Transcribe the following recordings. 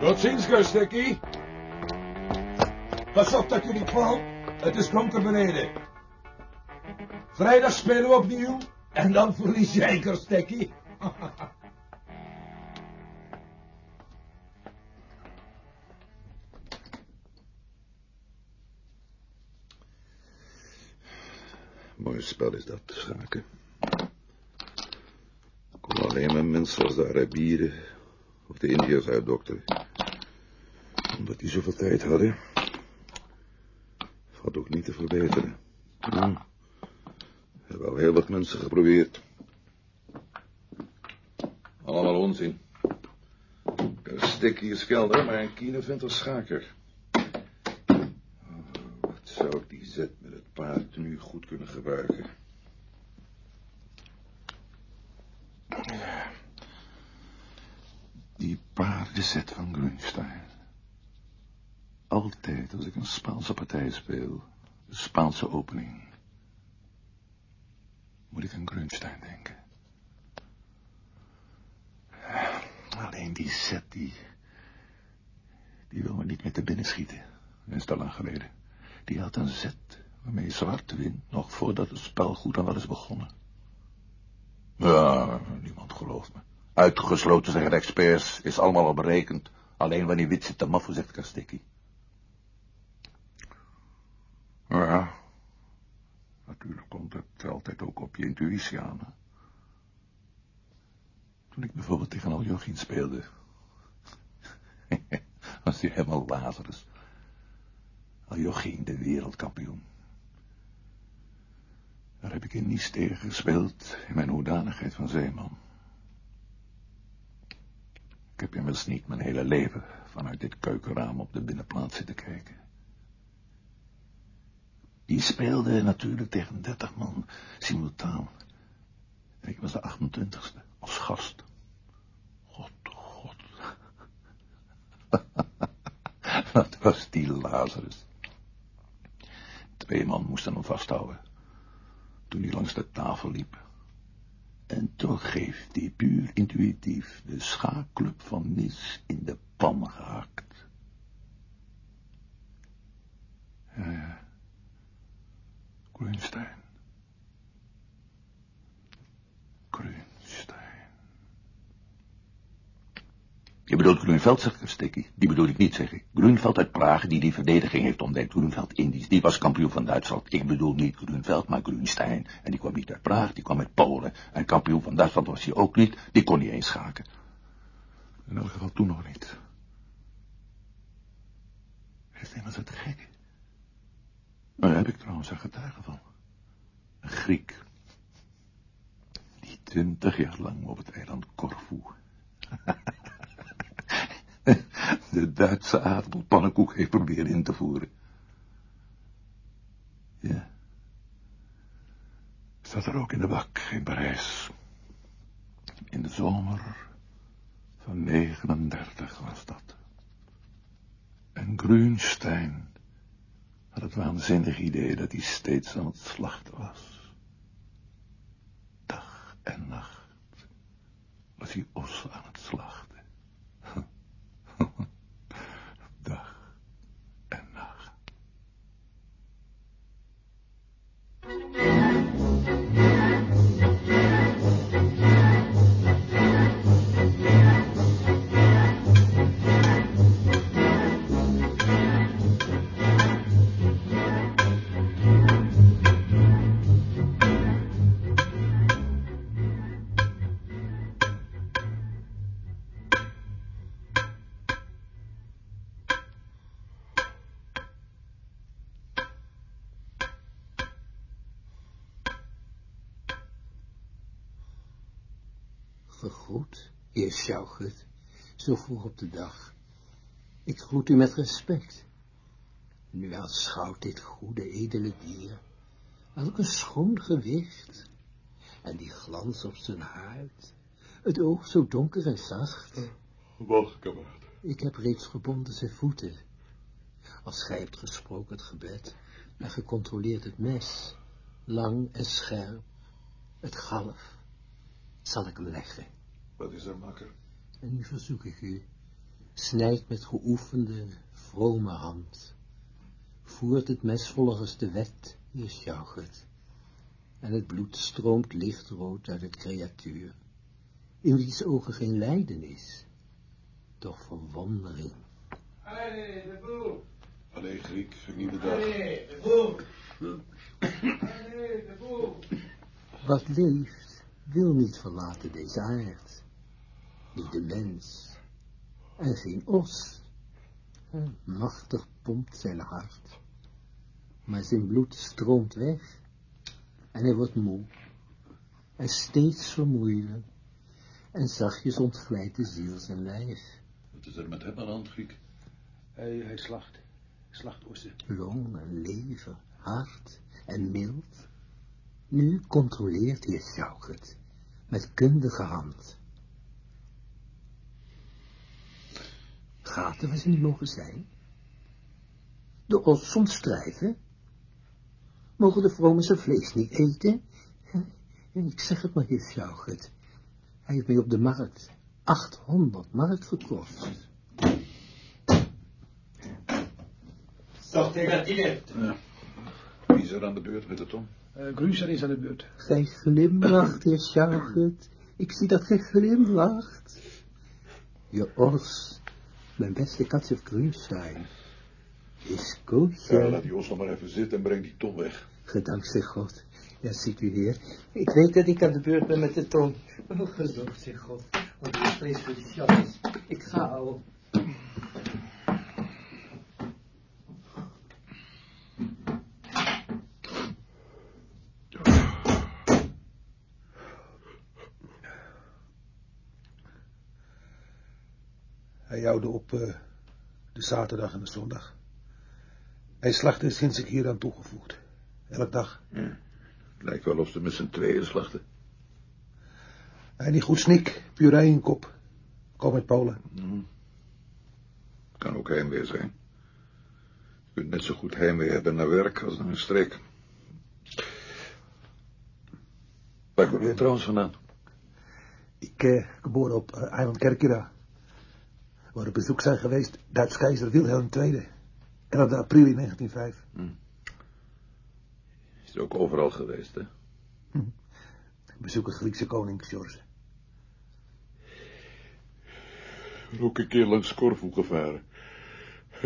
Tot ziens. Pas op dat je niet valt. Het is donker beneden. Vrijdag spelen we opnieuw. En dan verlies jij, Gustekkie. Mooi spel is dat, schaken. Kom alleen maar mensen als de Arabieren of de Indiërs uitdokteren. Die zoveel tijd hadden. Valt ook niet te verbeteren. Hm. Hebben al heel wat mensen geprobeerd. Allemaal onzin. Stikkie is kelder, maar een kine vindt een schaker. Oh, Wat zou ik die zet met het paard nu goed kunnen gebruiken? Die paardenzet van Grunstein. Altijd als ik een Spaanse partij speel, de Spaanse opening, moet ik aan Grunstein denken. Alleen die zet, die, die wil me niet meer te binnen schieten. Dat is te lang geleden. Die had een zet waarmee zwart wint, nog voordat het spel goed aan wel is begonnen. Ja, niemand gelooft me. Uitgesloten zeggen de experts, is allemaal al berekend. Alleen wanneer wit zit de maffe, zegt Kastekki. Ja, natuurlijk komt het altijd ook op je intuïtie aan. Toen ik bijvoorbeeld tegen Aljochin speelde, was hij helemaal Lazarus. Aljochin, de wereldkampioen. Daar heb ik in Nice tegen gespeeld, in mijn hoedanigheid van zeeman. Ik heb inmiddels niet mijn hele leven vanuit dit keukenraam op de binnenplaats zitten kijken. Die speelde natuurlijk tegen dertig man, simultaan. En ik was de 28ste, als gast. God, god. Wat was die Lazarus. Twee man moesten hem vasthouden. Toen hij langs de tafel liep. En toch heeft hij puur intuïtief de schaakclub van Nis in de pan gehakt. Ja, ja. Grunstein. Grunstein. Je bedoelt Grunveld, zegt Stikkie. Die bedoel ik niet, zeg ik. Grunveld uit Praag, die die verdediging heeft ontdekt. Grunveld Indisch, die was kampioen van Duitsland. Ik bedoel niet Grunveld, maar Grunstein. En die kwam niet uit Praag, die kwam uit Polen. En kampioen van Duitsland was hij ook niet. Die kon niet eens schaken. In elk geval toen nog niet. Is hij wat gek? Daar heb ik trouwens een getuige van. Een Griek. Die twintig jaar lang op het eiland Corfu. De Duitse aardappelpannenkoek heeft proberen in te voeren. Ja. Zat er ook in de bak in Parijs. In de zomer van 39 was dat. En Grunstein had het waanzinnige idee dat hij steeds aan het slachten was. Dag en nacht was hij os aan het slachten. Vergroet, heer Schauchert, zo vroeg op de dag. Ik groet u met respect. Nu aanschouwt dit goede, edele dier, welk een schoon gewicht, en die glans op zijn huid, het oog zo donker en zacht. Wacht, kameraad. Ik heb reeds gebonden zijn voeten. Als gij hebt gesproken het gebed en gecontroleerd het mes, lang en scherp, het galf, zal ik hem leggen. Wat is er, makker? En nu verzoek ik u, snijdt met geoefende, vrome hand, voert het mes volgens de wet, hier sjaugert, en het bloed stroomt lichtrood uit het creatuur, in wiens ogen geen lijden is, doch verwondering. Allee, de boel. Allee, Griek, vernieuwde dag. Allee, de boel. Allee, de boel. Wat leeft, wil niet verlaten deze aard, niet de mens, en geen os. Machtig pompt zijn hart, maar zijn bloed stroomt weg, en hij wordt moe, en steeds vermoeider, en zachtjes ontglijdt de ziel zijn lijf. Wat is er met hem aan de hand, Griek? Hij, hij slacht. Slacht ossen. long en lever, hart en mild. Nu controleert heer Sjaukert met kundige hand. Gaten waar ze niet mogen zijn? De os soms strijven? Mogen de vromen zijn vlees niet eten? Ik zeg het maar, heer Sjaukert. Hij heeft mij op de markt 800 mark gekost. Ja. Wie is er aan de beurt met de tom? Uh, Grunzer is aan de beurt. Gij glimlacht, heer Sjaugert. Ik zie dat gij glimlacht. Je os, mijn beste Katsef Grunstein, is koosje. Ja, laat die os nog maar even zitten en breng die tom weg. Gedankt zij God. Ja, ziet u heer. Ik weet dat ik aan de beurt ben met de tong. Oh, gedankt zij God. Want ik vrees voor die sjans. Ik ga al. Op uh, de zaterdag en de zondag. Hij slachtte sinds ik hier aan toegevoegd. Elk dag. Ja. Het lijkt wel of ze met z'n tweeën slachten. Hij niet goed snik, puree in kop. Kom uit Polen. Mm. Kan ook heimwee zijn. Je kunt net zo goed heimwee hebben naar werk als naar een streek. Waar kom je trouwens vandaan? Ik uh, geboren op uh, eiland Kerkira. Waar op bezoek zijn geweest Duits keizer Wilhelm II. 11 april in 1905. Hm. Is ook overal geweest, hè? Hm. Bezoek het Griekse koning George. Ook een keer langs Corfu gevaren.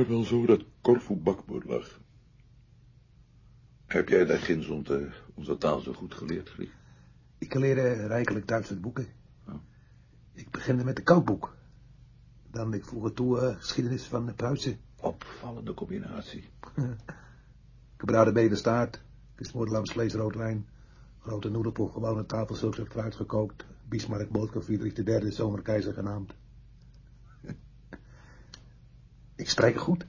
Wel zo dat Corfu bakboord lag. Heb jij daar ginds onze, onze taal zo goed geleerd, Griek? Ik leerde rijkelijk Duits uit boeken. Oh. Ik beginde met de kookboek. Dan ik vroeger toe uh, geschiedenis van de Pruisen. Opvallende combinatie. Gebraden bedenstaart, gesmoord lamsvlees, rood wijn, grote noedelpoeg, gewone tafel, zulks op fruit gekookt, Bismarck, Boodka, Friedrich de derde, zomerkeizer genaamd. Ik spreek goed.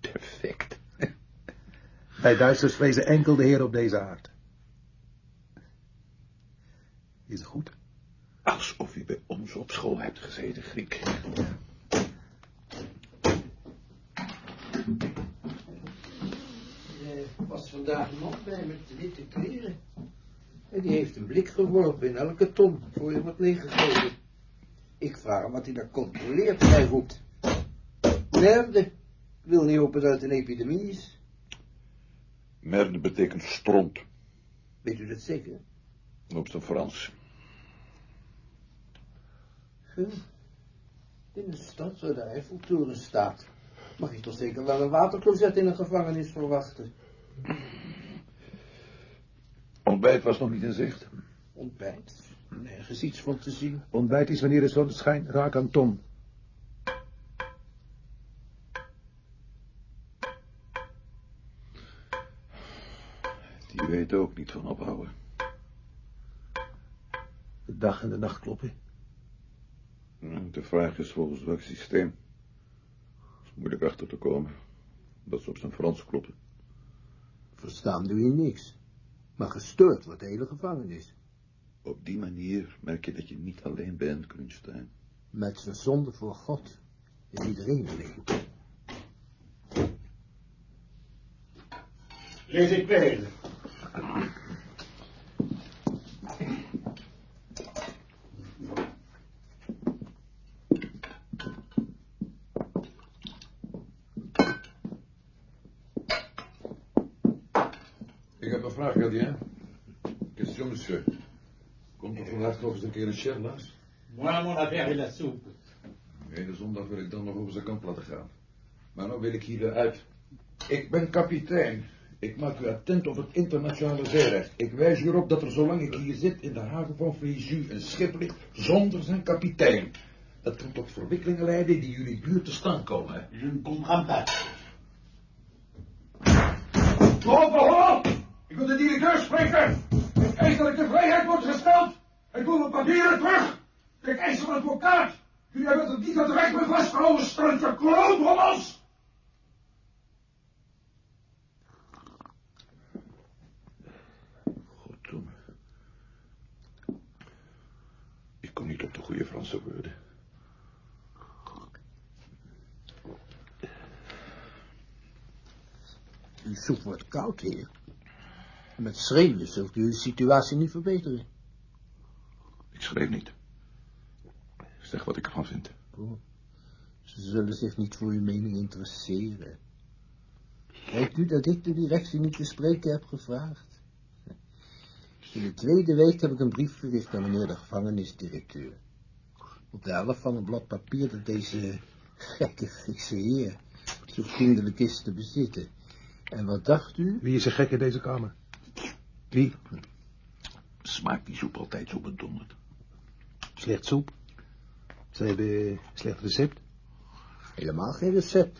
Perfect. Bij Duitsers vrezen enkel de heer op deze aard. Is het goed? Alsof je bij ons op school hebt gezeten, Griek. Er was vandaag een man bij met de witte kleren. En die heeft een blik geworpen in elke ton voor je wordt neergegeven. Ik vraag hem wat hij daar controleert en hij roept. Merde, ik wil niet hopen dat het een epidemie is. Merde betekent stront. Weet u dat zeker? Op zijn Frans. Huh? In een stad waar de Eiffeltoren staat, mag je toch zeker wel een watercloset in een gevangenis verwachten. Ontbijt was nog niet in zicht. Ontbijt? Nergens iets van te zien. Ontbijt is wanneer de zon schijnt, raak aan Tom. Die weet ook niet van ophouden. De dag en de nacht kloppen. De vraag is volgens welk systeem. Het is moeilijk achter te komen. Dat ze op zijn Frans kloppen. Verstaan doe je niks. Maar gestoord wordt de hele gevangenis. Op die manier merk je dat je niet alleen bent, Grunstein. Met zijn zonde voor God is iedereen alleen. Lees ik mee. Ik heb een vraag, Gardien. Question, monsieur. Komt er vandaag nog eens een keer een chef langs? Moi, mon affaire est la soupe. Nee, de zondag wil ik dan nog over zijn kant laten gaan. Maar nou wil ik hier weer uit. Ik ben kapitein. Ik maak u attent op het internationale zeerecht. Ik wijs u erop dat er zolang ik hier zit in de haven van Fréjus een schip ligt zonder zijn kapitein. Dat kan tot verwikkelingen leiden die jullie buurt te staan komen. Je ne comprends pas. Ik wil de directeur spreken! Ik eis dat ik de vrijheid wordt gesteld! Ik wil mijn papieren terug! Ik eis een advocaat! Jullie hebben het niet aan de recht met vastgehouden, struntje kloonhommels! Goddomme. Ik kom niet op de goede Franse woorden. Uw soep wordt koud, heer. Met schreeuwen zult u uw situatie niet verbeteren. Ik schreef niet. Zeg wat ik ervan vind. Oh, ze zullen zich niet voor uw mening interesseren. Weet u dat ik de directie niet te spreken heb gevraagd? In de tweede week heb ik een brief gericht aan meneer de gevangenisdirecteur. Op de helft van een blad papier dat deze gekke Griekse heer zo vriendelijk is te bezitten. En wat dacht u? Wie is er gek in deze kamer? Wie? Smaakt die soep altijd zo bedonderd? Slecht soep. Ze hebben slecht recept. Helemaal geen recept.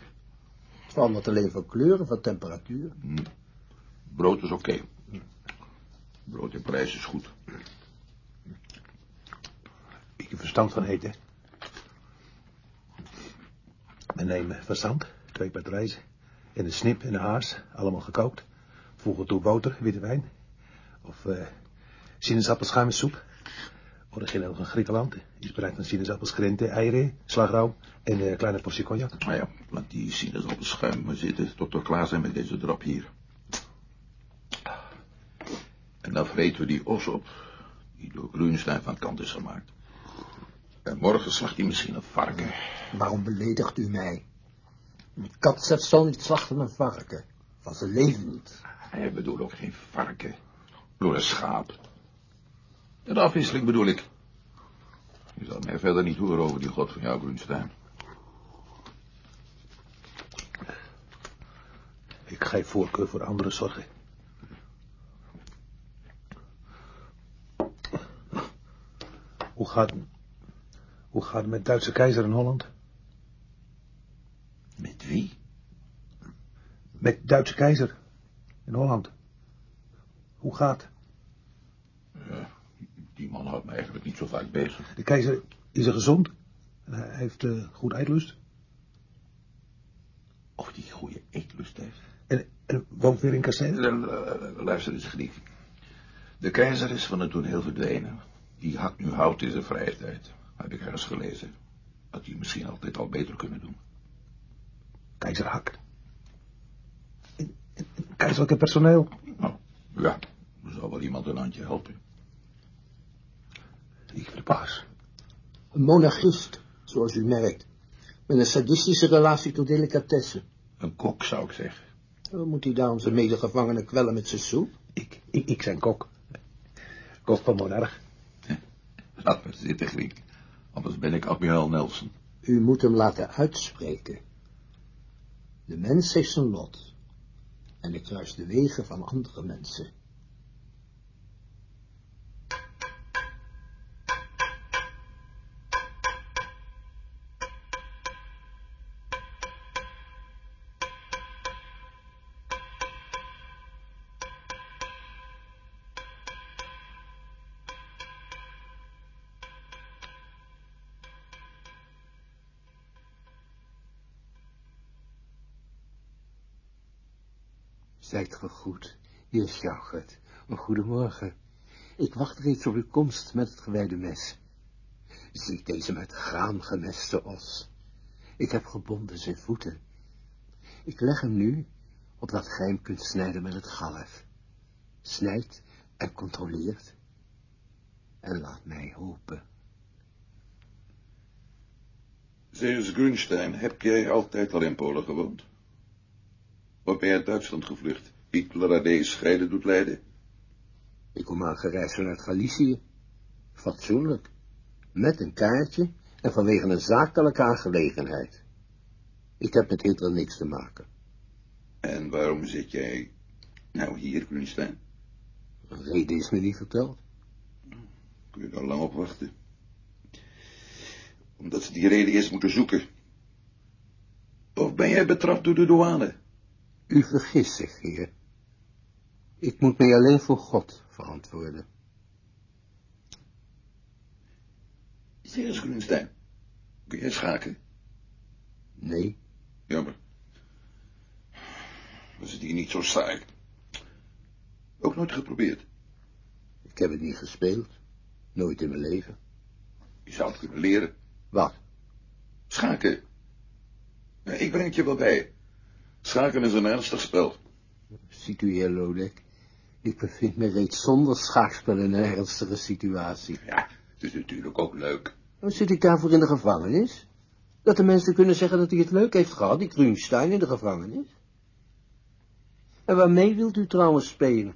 Het verandert alleen van kleuren, van temperatuur. Brood is oké. Brood in prijs is goed. Ik heb verstand van eten. We nemen verstand, twee pat rijst en een snip en een haas, allemaal gekookt. Voegen toe boter, witte wijn. Of eh sinaasappelschuim met soep. Origineel van Griekenland. Is bereid van sinaasappels, krenten, eieren, slagroom en een kleine portie cognac. Maar ja, laat die sinaasappelschuim maar zitten tot we klaar zijn met deze drop hier. En dan vreten we die os op, die door Grunstein van kant is gemaakt. En morgen slacht hij misschien een varken. Waarom beledigt u mij? Een kat zet zo niet slachten een varken. Van zijn leven niet. Hij bedoelt ook geen varken. Door een schaap. De afwisseling bedoel ik. Je zal mij verder niet horen over die god van jou, Grunstein. Ik geef voorkeur voor andere zorgen. Hoe gaat, hoe gaat het met Duitse keizer in Holland? Met wie? Met Duitse keizer in Holland. Hoe gaat? Die man houdt me eigenlijk niet zo vaak bezig. De keizer is er gezond. En Hij heeft eh, goed eetlust. Of die goede eetlust heeft. En, en woont weer in kasteel. Eh, Luister eens, Griek. De keizer is van het toneel verdwenen. Die hakt nu hout in zijn vrije tijd. Heb ik ergens gelezen. Had hij misschien altijd al beter kunnen doen. Keizer hakt. En, en, en keizerlijke personeel. Nou, ja, er zal wel iemand een handje helpen. Ik verbaas. Een monarchist, zoals u merkt. Met een sadistische relatie tot delicatessen. Een kok, zou ik zeggen. Dan moet hij daar onze medegevangenen kwellen met zijn soep? Ik, ik, ik zijn kok. Kok van monarch. Laat maar zitten, Griek. Anders ben ik admiraal Nelson. U moet hem laten uitspreken. De mens heeft zijn lot. En ik kruis de wegen van andere mensen. Zijt ge goed, heer Schaugert. Een goedemorgen. Ik wacht reeds op uw komst met het gewijde mes. Zie deze met graan gemeste os. Ik heb gebonden zijn voeten. Ik leg hem nu, opdat gij hem kunt snijden met het galf. Snijd en controleert. En laat mij hopen. Zeus Grunstein, heb jij altijd al in Polen gewoond? Of ben je uit Duitsland gevlucht? Aan deze scheiden doet leiden. Ik kom aangereisd vanuit Galicië. Fatsoenlijk. Met een kaartje en vanwege een zakelijke aangelegenheid. Ik heb met Hitler niks te maken. En waarom zit jij nou hier, Grunstein? Een reden is me niet verteld. Kun je daar lang op wachten? Omdat ze die reden eerst moeten zoeken. Of ben jij betrapt door de douane? U vergist zich, heer. Ik moet mij alleen voor God verantwoorden. Zeg eens, Grunstein. Kun jij schaken? Nee, Jammer. Was het hier niet zo saai? Ook nooit geprobeerd. ik heb het niet gespeeld. Nooit in mijn leven. Je zou het kunnen leren. Wat? Schaken. Ja, ik breng het je wel bij. Schaken is een ernstig spel. Heer Lodek? Ik bevind me reeds zonder schaakspel in een ernstige situatie. Ja, het is natuurlijk ook leuk. Dan zit ik daarvoor in de gevangenis? Dat de mensen kunnen zeggen dat hij het leuk heeft gehad, die Grunstein in de gevangenis? En waarmee wilt u trouwens spelen?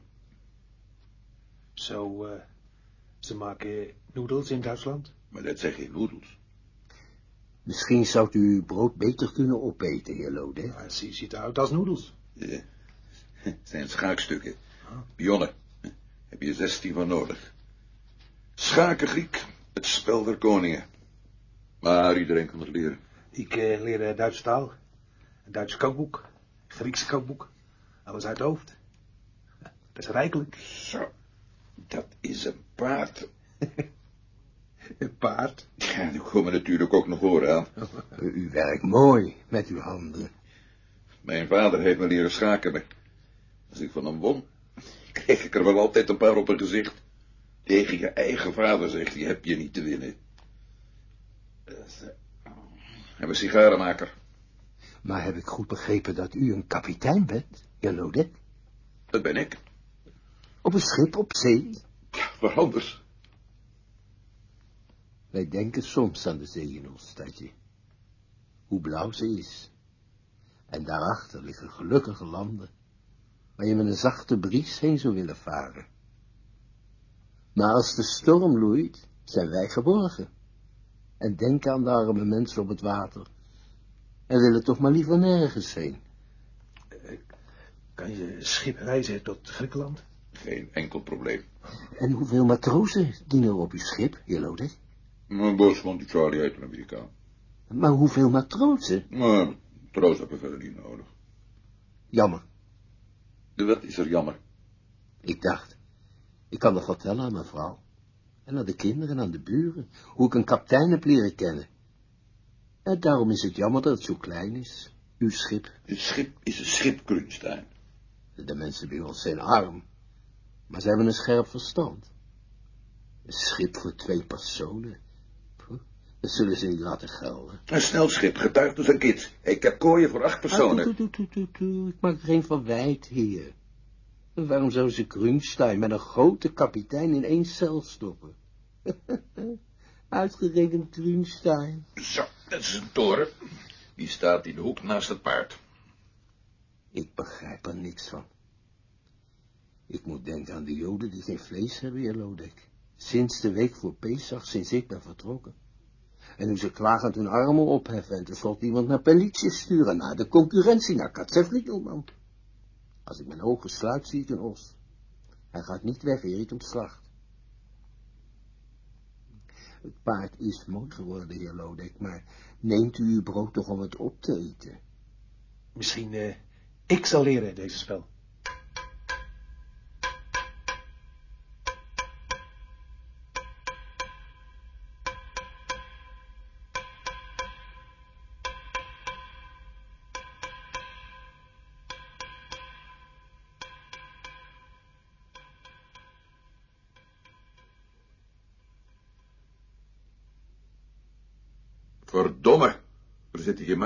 Zo, eh, ze maken noedels in Duitsland. Maar dat zijn geen noedels. Misschien zou u uw brood beter kunnen opeten, heer Lodek. Ja, ze ziet eruit als noedels. Ja. Het zijn schaakstukken. Pionnen. Heb je zestien van nodig. Schaken Griek, het spel der koningen. Maar iedereen kan het leren. Ik eh, leer eh, Duitse taal, Duits kookboek, Grieks kookboek, alles uit het hoofd. Dat is rijkelijk. Zo, dat is een paard. Een paard. Ja, die komen natuurlijk ook nog horen aan. U werkt mooi met uw handen. Mijn vader heeft me leren schaken, als ik van hem won, kreeg ik er wel altijd een paar op een gezicht. Tegen je eigen vader, zegt hij, heb je niet te winnen. En een sigarenmaker. Maar heb ik goed begrepen dat u een kapitein bent, Lodek? Dat ben ik. Op een schip op zee? Ja, waar anders? Wij denken soms aan de zee in ons stadje. Hoe blauw ze is. En daarachter liggen gelukkige landen, waar je met een zachte bries heen zou willen varen. Maar als de storm loeit, zijn wij geborgen. En denken aan de arme mensen op het water. En willen toch maar liever nergens heen. Kan je schip reizen tot Griekenland? Geen enkel probleem. En hoeveel matrozen dienen er op uw schip, heer Lodek? Mijn bosman, die Charlie, heet een Amerikaan. Maar hoeveel matrozen? Maar troost heb ik verder niet nodig. Jammer. De wet is er jammer. Ik dacht, ik kan nog vertellen aan mijn vrouw. En aan de kinderen en aan de buren, hoe ik een kapitein heb leren kennen. En daarom is het jammer dat het zo klein is, uw schip. Het schip is een schip, Grunstein. De mensen bij ons zijn arm, maar ze hebben een scherp verstand. Een schip voor twee personen, dat zullen ze niet laten gelden. Een snel schip, getuigd als een kid. Ik heb kooien voor acht personen. Ah, toe, toe, toe, toe, toe. Ik maak geen verwijt, heer. En waarom zou ze Grunstein met een grote kapitein in één cel stoppen? Uitgerekend Grunstein. Zo, dat is een toren. Die staat in de hoek naast het paard. Ik begrijp er niks van. Ik moet denken aan de joden die geen vlees hebben, heer Lodek. Sinds de week voor Pesach, sinds ik ben vertrokken. En hoe ze klagend hun armen opheffen en tenslotte iemand naar Pelice sturen, naar de concurrentie, naar Katzeflikkelman. Als ik mijn ogen sluit, zie ik een os. Hij gaat niet weg, eer ik hem slacht. Het paard is mooi geworden, heer Lodek, maar neemt u uw brood toch om het op te eten? Misschien, eh, ik zal leren deze spel.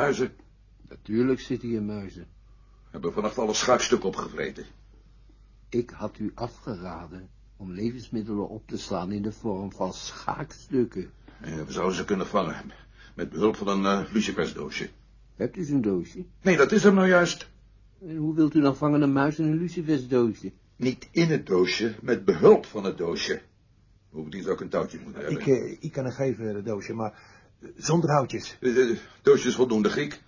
Muizen. Natuurlijk zitten hier muizen. Hebben vannacht alle schaakstukken opgevreten. Ik had u afgeraden om levensmiddelen op te slaan in de vorm van schaakstukken. Ja, we zouden ze kunnen vangen. Met behulp van een uh, lucifersdoosje. Hebt u zo'n doosje? Nee, dat is hem nou juist. En hoe wilt u dan vangen een muis in een lucifersdoosje? Niet in het doosje, met behulp van het doosje. Bovendien zou ik een touwtje moeten hebben. Ik, eh, ik kan hem geven, het doosje, maar eh, zonder houtjes. Het eh, is voldoende, Griek.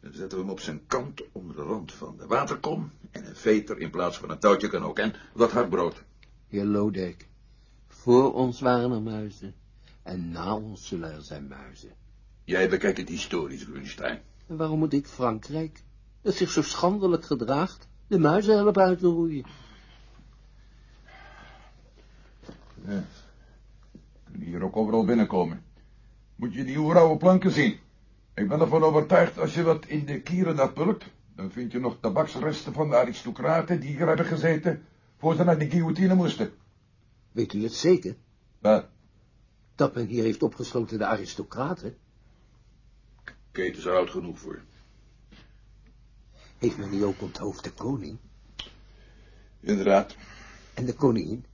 Dan zetten we hem op zijn kant onder de rand van de waterkom. En een veter in plaats van een touwtje kan ook. En wat hardbrood. Heer Lodek, voor ons waren er muizen. En na ons zullen er zijn muizen. Jij bekijkt het historisch, Grunstein. En waarom moet ik Frankrijk, dat zich zo schandelijk gedraagt, de muizen helpen uit te roeien? Ja. Kunnen hier ook overal binnenkomen. Moet je die oude planken zien. Ik ben ervan overtuigd, als je wat in de kieren pulkt, dan vind je nog tabaksresten van de aristocraten die hier hebben gezeten, voor ze naar de guillotine moesten. Weet u het zeker? Wat? Dat men hier heeft opgesloten de aristocraten? Keten is er oud genoeg voor. Heeft men die ook onthoofd de koning? Inderdaad. En de koningin?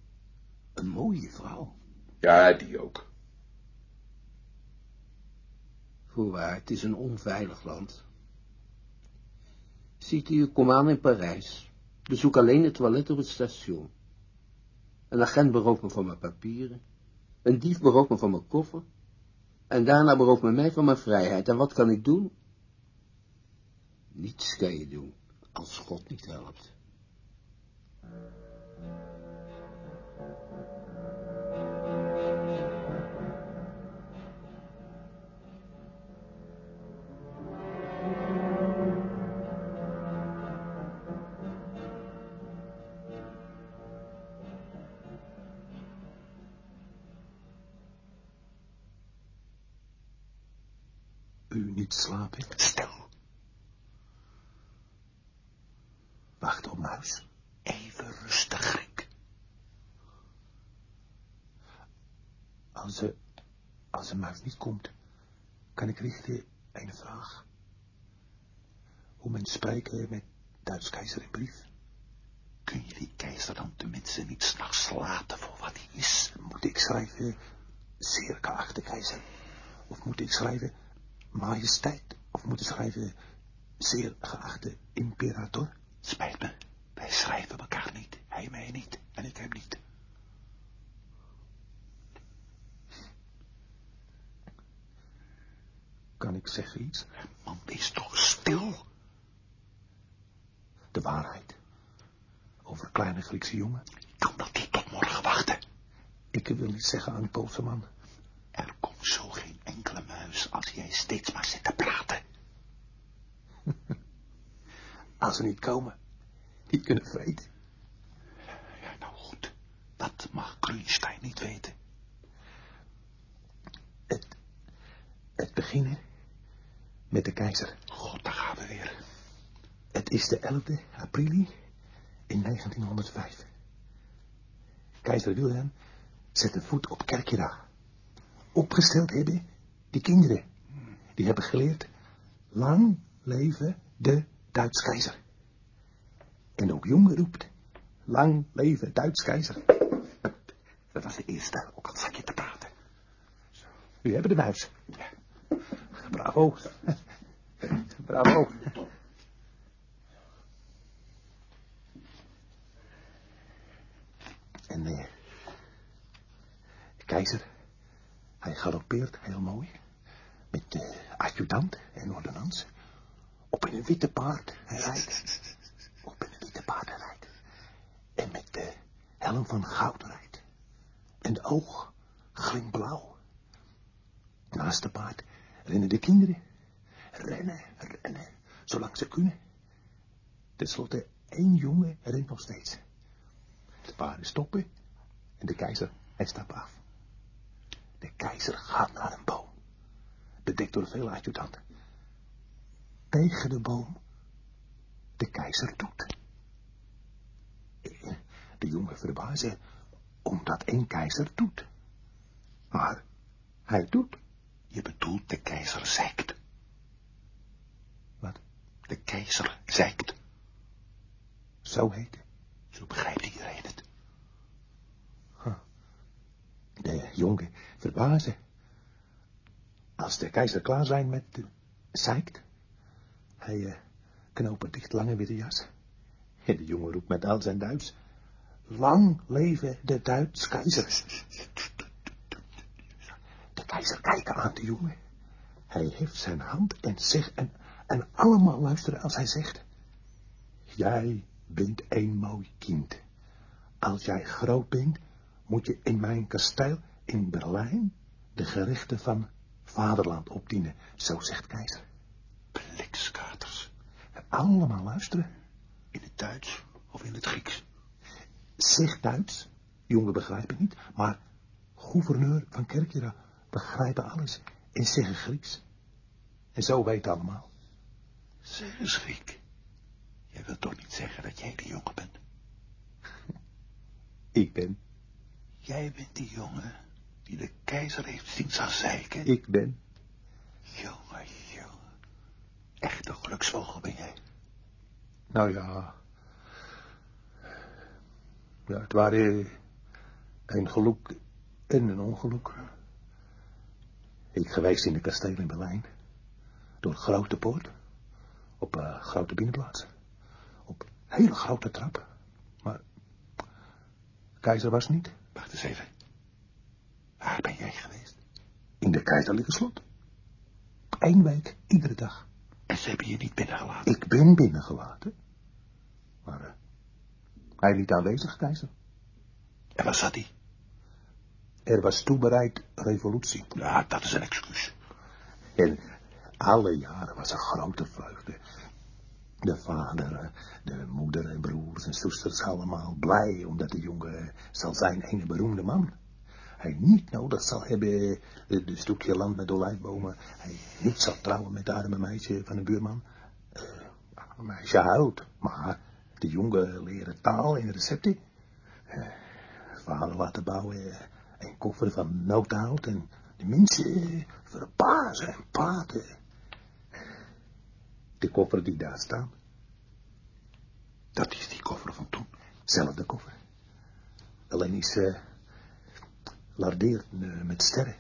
Een mooie vrouw. Ja, die ook. Voorwaar, het is een onveilig land. Ziet u, kom aan in Parijs. Bezoek alleen het toilet op het station. Een agent berooft me van mijn papieren. Een dief berooft me van mijn koffer. En daarna berooft men mij van mijn vrijheid. En wat kan ik doen? Niets kan je doen, als God niet helpt. Niet slapen? Stil. Wacht op muis. Even rustig, Griek. Als ze, als een muis niet komt, kan ik richten een vraag. Hoe men spreken met Duits keizer in brief. Kun je die keizer dan tenminste niet s'nachts laten voor wat hij is? Moet ik schrijven, zeer geachte keizer? Of moet ik schrijven, majesteit? Of moet ik schrijven, zeer geachte imperator? Spijt me, wij schrijven elkaar niet. Hij mij niet en ik hem niet. Kan ik zeggen iets? Man, wees toch stil. De waarheid. Over kleine Griekse jongen. Kan dat niet tot morgen wachten? Ik wil iets zeggen aan Poolse man. Er komt zo geen jij steeds maar zit te praten. Als ze niet komen, niet kunnen vreten. Ja, nou goed. Dat mag Grunstein niet weten. Het, het beginnen met de keizer. God, daar gaan we weer. Het is de 11e april in 1905. Keizer Wilhelm zet een voet op Kerkjera. Opgesteld hebben die kinderen. Die hebben geleerd, lang leven de Duits keizer. En ook jongen roept, lang leven Duits keizer. Dat was de eerste, ook al zat je te praten. U hebben de muis. Bravo. Bravo. En eh, de keizer, hij galoppeert heel mooi. Met de adjudant en ordonnans. Op een witte paard, rijdt. Op een witte paard, rijdt. En met de helm van goud rijdt. En de oog glimt Naast de paard rennen de kinderen. Rennen, rennen, zolang ze kunnen. Ten slotte, één jongen rent nog steeds. De paarden stoppen en de keizer, hij stapt af. De keizer gaat naar een boom, bedekt door veel adjudanten. Tegen de boom, de keizer doet. De jongen verbazen, omdat één keizer doet. Maar hij doet. Je bedoelt de keizer zeikt. Wat? De keizer zeikt. Zo heet. Zo begrijpt iedereen het. De jongen verbazen. Als de keizer klaar zijn met de zeikt, hij uh, knopendicht lange witte jas. En de jongen roept met al zijn Duits. Lang leven de Duits keizer. De keizer kijkt aan de jongen. Hij heeft zijn hand en zegt, en, en allemaal luisteren als hij zegt. Jij bent een mooi kind. Als jij groot bent, moet je in mijn kasteel in Berlijn de gerechten van vaderland opdienen, zo zegt keizer. Blikskaters. Allemaal luisteren. In het Duits of in het Grieks? Zeg Duits, jongen begrijpen niet, maar gouverneur van Kerkera begrijpen alles en zeggen Grieks. En zo weet allemaal. Zeg eens, Griek. Jij wilt toch niet zeggen dat jij die jongen bent? Ik ben, Jij bent die jongen die de keizer heeft zien zeiken? ik ben. Jongen, jongen. Echte geluksvogel ben jij. Nou ja. Ja, het waren een geluk en een ongeluk. Ik geweest in de kasteel in Berlijn. Door een grote poort. Op een grote binnenplaats. Op hele grote trap. Maar de keizer was niet. Wacht eens even. Waar ben jij geweest? In de keizerlijke slot. Eén week, iedere dag. En ze hebben je niet binnengelaten. Ik ben binnengelaten. Maar eh, hij niet aanwezig, keizer. En waar zat hij? Er was toebereid revolutie. Ja, dat is een excuus. En alle jaren was er grote vreugde. De vader, eh, de moeder en broers en zusters allemaal blij, omdat de jongen zal zijn een beroemde man. Hij niet nodig zal hebben eh, de stukje land met olijfbomen. Hij niet zal trouwen met het arme meisje van de buurman. Eh, een meisje huilt, maar de jongen leren taal en recepten. Eh, vader laten bouwen eh, een koffer van noodhout en de mensen eh, verbazen en praten. De koffer die daar staat, Dat is die koffer van toen. zelfde koffer. Alleen is lardeerd eh, met sterren.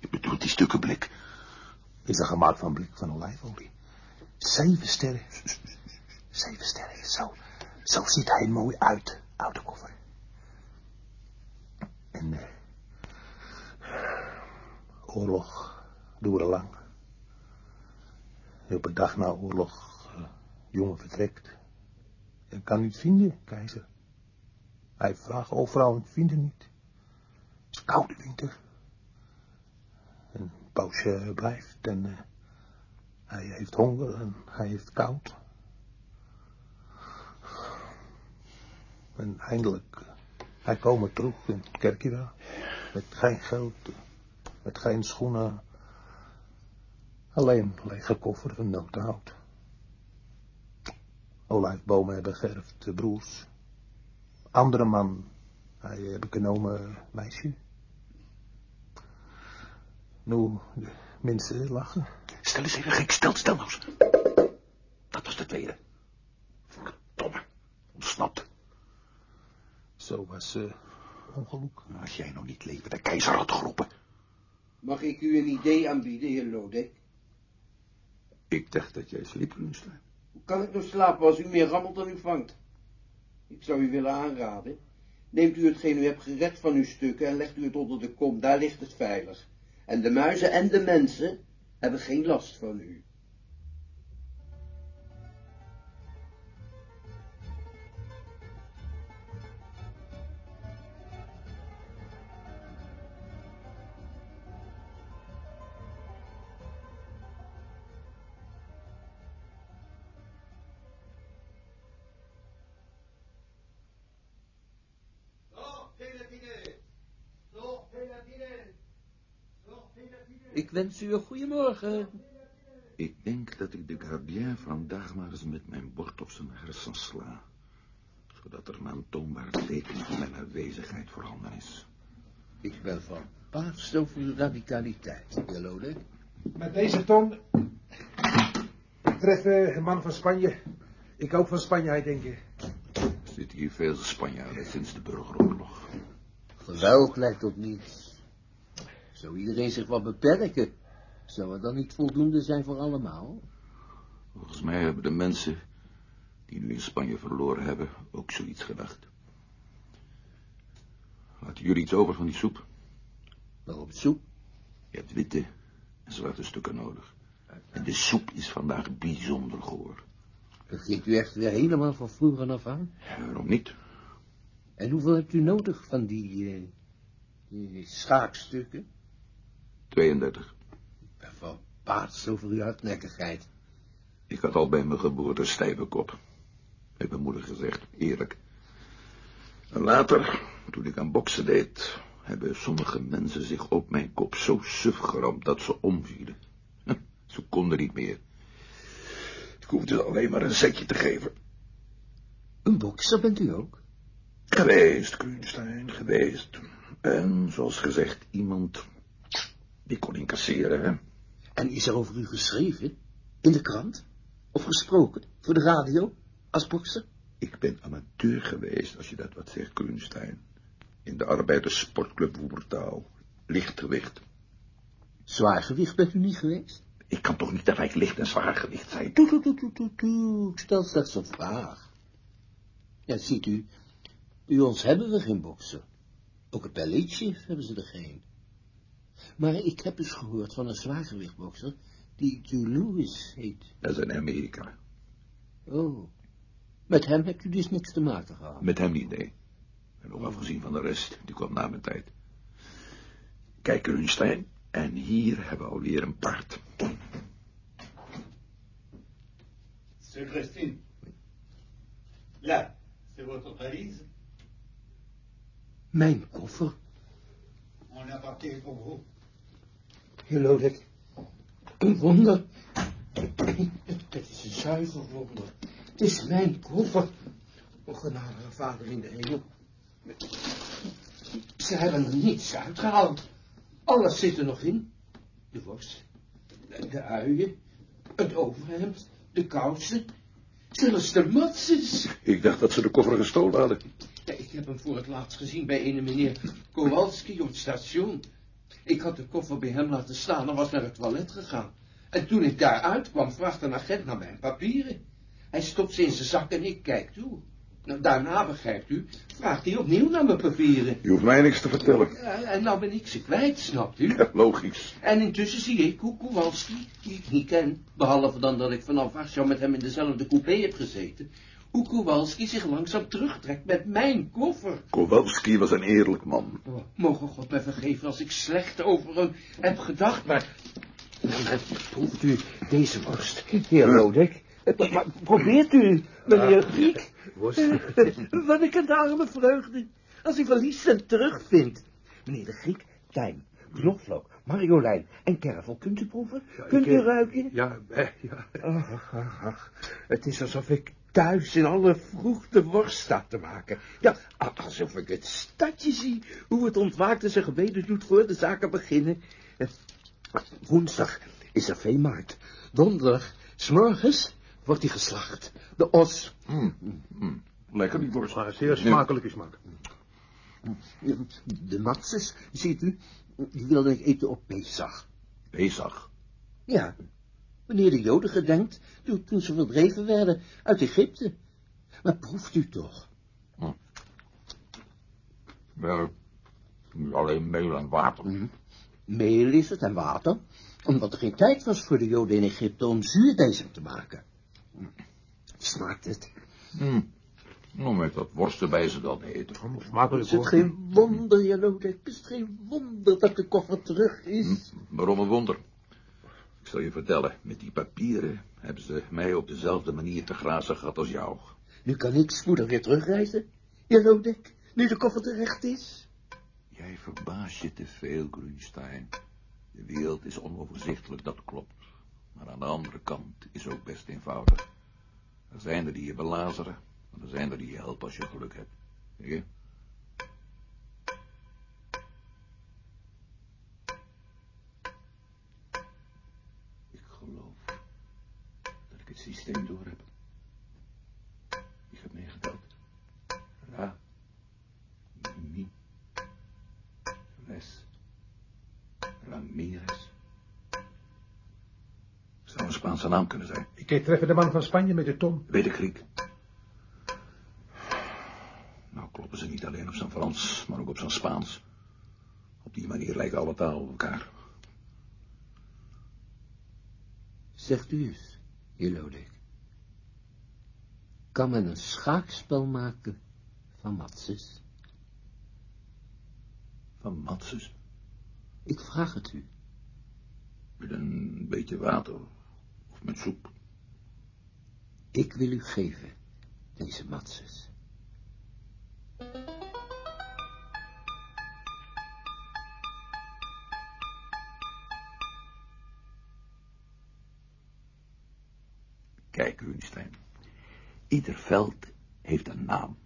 Je bedoelt die stukken blik. Is er gemaakt van blik van olijfolie. Zeven sterren. Zeven sterren. Zo, zo ziet hij mooi uit, oude koffer. En eh, oorlog duurde lang. Op een dag na oorlog, eh, jongen vertrekt. En kan niet vinden, keizer. Hij vraagt overal en vindt niet. Koude winter. En poosje blijft en eh, hij heeft honger en hij heeft koud. En eindelijk, eh, hij komt terug in Kerkira. Met geen geld, eh, met geen schoenen. Alleen een lege koffer van notenhout. Olijfbomen hebben geërfd, de broers. Andere man, hij heb ik genomen meisje. Nu, de mensen lachen. Stel eens even, Griek. Stel, stel nou eens. Dat was de tweede. Verdomme. Ontsnapt. Zo was eh ongeluk. Als jij nou niet leven de keizer had geroepen. Mag ik u een idee aanbieden, heer Lodek? Ik dacht dat jij sliep, Grunstein. Hoe kan ik nog slapen als u meer rammelt dan u vangt? Ik zou u willen aanraden. Neemt u hetgeen u hebt gered van uw stukken en legt u het onder de kom, daar ligt het veilig. En de muizen en de mensen hebben geen last van u. Ik wens u een goeiemorgen. Ik denk dat ik de gardien vandaag maar eens met mijn bord op zijn hersens sla. Zodat er een aantoonbaar teken van mijn aanwezigheid voorhanden is. Ik ben verbaasd over uw radicaliteit, heer Lodek. Met deze toon treffen een man van Spanje. Ik ook van Spanje, denk ik. Er zitten hier veel Spanjaarden sinds de burgeroorlog. Geweld lijkt op niets. Zou iedereen zich wat beperken? Zou het dan niet voldoende zijn voor allemaal? Volgens mij hebben de mensen die nu in Spanje verloren hebben ook zoiets gedacht. Laten jullie iets over van die soep? Waarom soep? Je hebt witte en zwarte stukken nodig. En de soep is vandaag bijzonder goor. Begint u echt weer helemaal van vroeger af aan? Ja, waarom niet? En hoeveel hebt u nodig van die, eh, die schaakstukken? 32. Ik ben verbaasd over uw hardnekkigheid. Ik had al bij mijn geboorte stijve kop. Heeft mijn moeder gezegd, eerlijk. En later, toen ik aan boksen deed, hebben sommige mensen zich op mijn kop zo suf geramd dat ze omvielen. Ze konden niet meer. Ik hoefde alleen maar een setje te geven. Een bokser bent u ook? Geweest, Grunstein, geweest. En, zoals gezegd, iemand die kon incasseren, hè? En is er over u geschreven? In de krant? Of gesproken? Voor de radio? Als bokser? Ik ben amateur geweest, als je dat wat zegt, Grunstein. In de arbeiderssportclub Woebertaal. Lichtgewicht. Zwaargewicht bent u niet geweest? Ik kan toch niet tegelijk licht en zwaar gewicht zijn? Toe, toe, toe, toe, toe, toe. Ik stel slechts een vraag. Ja, ziet u, bij ons hebben we geen bokser. Ook een belletje hebben ze er geen. Maar ik heb eens gehoord van een zwaargewichtbokser die Joe Lewis heet. Dat is in Amerika. Oh, met hem hebt u dus niks te maken gehad. Met hem niet, nee. En ook afgezien van de rest, die kwam na mijn tijd. Kijk, Grunstein, en hier hebben we alweer een paard. Monsieur Christine. Là, c'est votre valise. Mijn koffer? On pour vous. Lodek, een wonder. Het is een zuiver wonder. Het is mijn koffer. O genadige vader in de hemel. Ze hebben er niets uitgehaald. Alles zit er nog in. De worst, de, de uien, het overhemd, de kousen, zelfs de matsjes. Ik dacht dat ze de koffer gestolen hadden. Ja, ik heb hem voor het laatst gezien bij een meneer Kowalski op het station. Ik had de koffer bij hem laten staan en was naar het toilet gegaan. En toen ik daar uitkwam, vraagt een agent naar mijn papieren. Hij stopt ze in zijn zak en ik kijk toe. Nou, daarna, begrijpt u, vraagt hij opnieuw naar mijn papieren. Je hoeft mij niks te vertellen. Ja, en nou ben ik ze kwijt, snapt u? Ja, logisch. En intussen zie ik hoe Kowalski, die ik niet ken, behalve dan dat ik vanaf Warschau met hem in dezelfde coupé heb gezeten, hoe Kowalski zich langzaam terugtrekt met mijn koffer. Kowalski was een eerlijk man. Oh, mogen God mij vergeven als ik slecht over hem heb gedacht, maar... proeft u deze worst, heer Lodek? Eh, Maar probeert u, meneer Griek? Worst. Wat ik een arme vreugde, als hij verliest en terugvindt. Meneer de Griek, tijm, knoflook, marjolein en kervel, kunt u proeven? kunt u eh, ruiken? Ja, eh, ja. Ach, ach, ach. Het is alsof ik thuis in alle vroegte worst sta te maken. Ja, alsof ik het stadje zie, hoe het ontwaakt en zijn gebeden doet voor de zaken beginnen. Eh, Woensdag is er veemarkt. Donderdag, s'morgens, wordt hij geslacht. De os. Lekker die worst. Maar zeer smakelijke smaak. De matses, ziet u, die wilde ik eten op Pesach. Pesach. Ja, wanneer de Joden gedenkt, toen, toen ze verdreven werden uit Egypte. Maar proeft u toch? Wel, alleen meel en water. Meel is het en water, omdat er geen tijd was voor de Joden in Egypte om zuurdijzer te maken. Smaakt het? Hm. Nou, met wat worst erbij ze dan eten. Smakelijk Is het geen wonder, heer Lodek, is het geen wonder dat de koffer terug is? Waarom een wonder? Ik zal je vertellen, met die papieren hebben ze mij op dezelfde manier te grazen gehad als jou. Nu kan ik spoedig weer terugreizen, Lodek, nu de koffer terecht is. Jij verbaast je te veel, Grunstein. De wereld is onoverzichtelijk, dat klopt. Maar aan de andere kant is ook best eenvoudig. Er zijn er die je belazeren, en er zijn er die je helpen als je geluk hebt. Zie je? Systeem door heb. Ik heb meegeteld. Ra. Mi. Les. Ramirez. Zou een Spaanse naam kunnen zijn. Ik Ik treffen de man van Spanje met de ton. Weet ik, Griek. Nou kloppen ze niet alleen op zijn Frans, maar ook op zijn Spaans. Op die manier lijken alle talen op elkaar. Zegt u eens, heer Lodek. Kan men een schaakspel maken van matses? Van matses? Ik vraag het u. Met een beetje water of met soep. Ik wil u geven, deze matses. Kijk, Runstein. Ieder veld heeft een naam.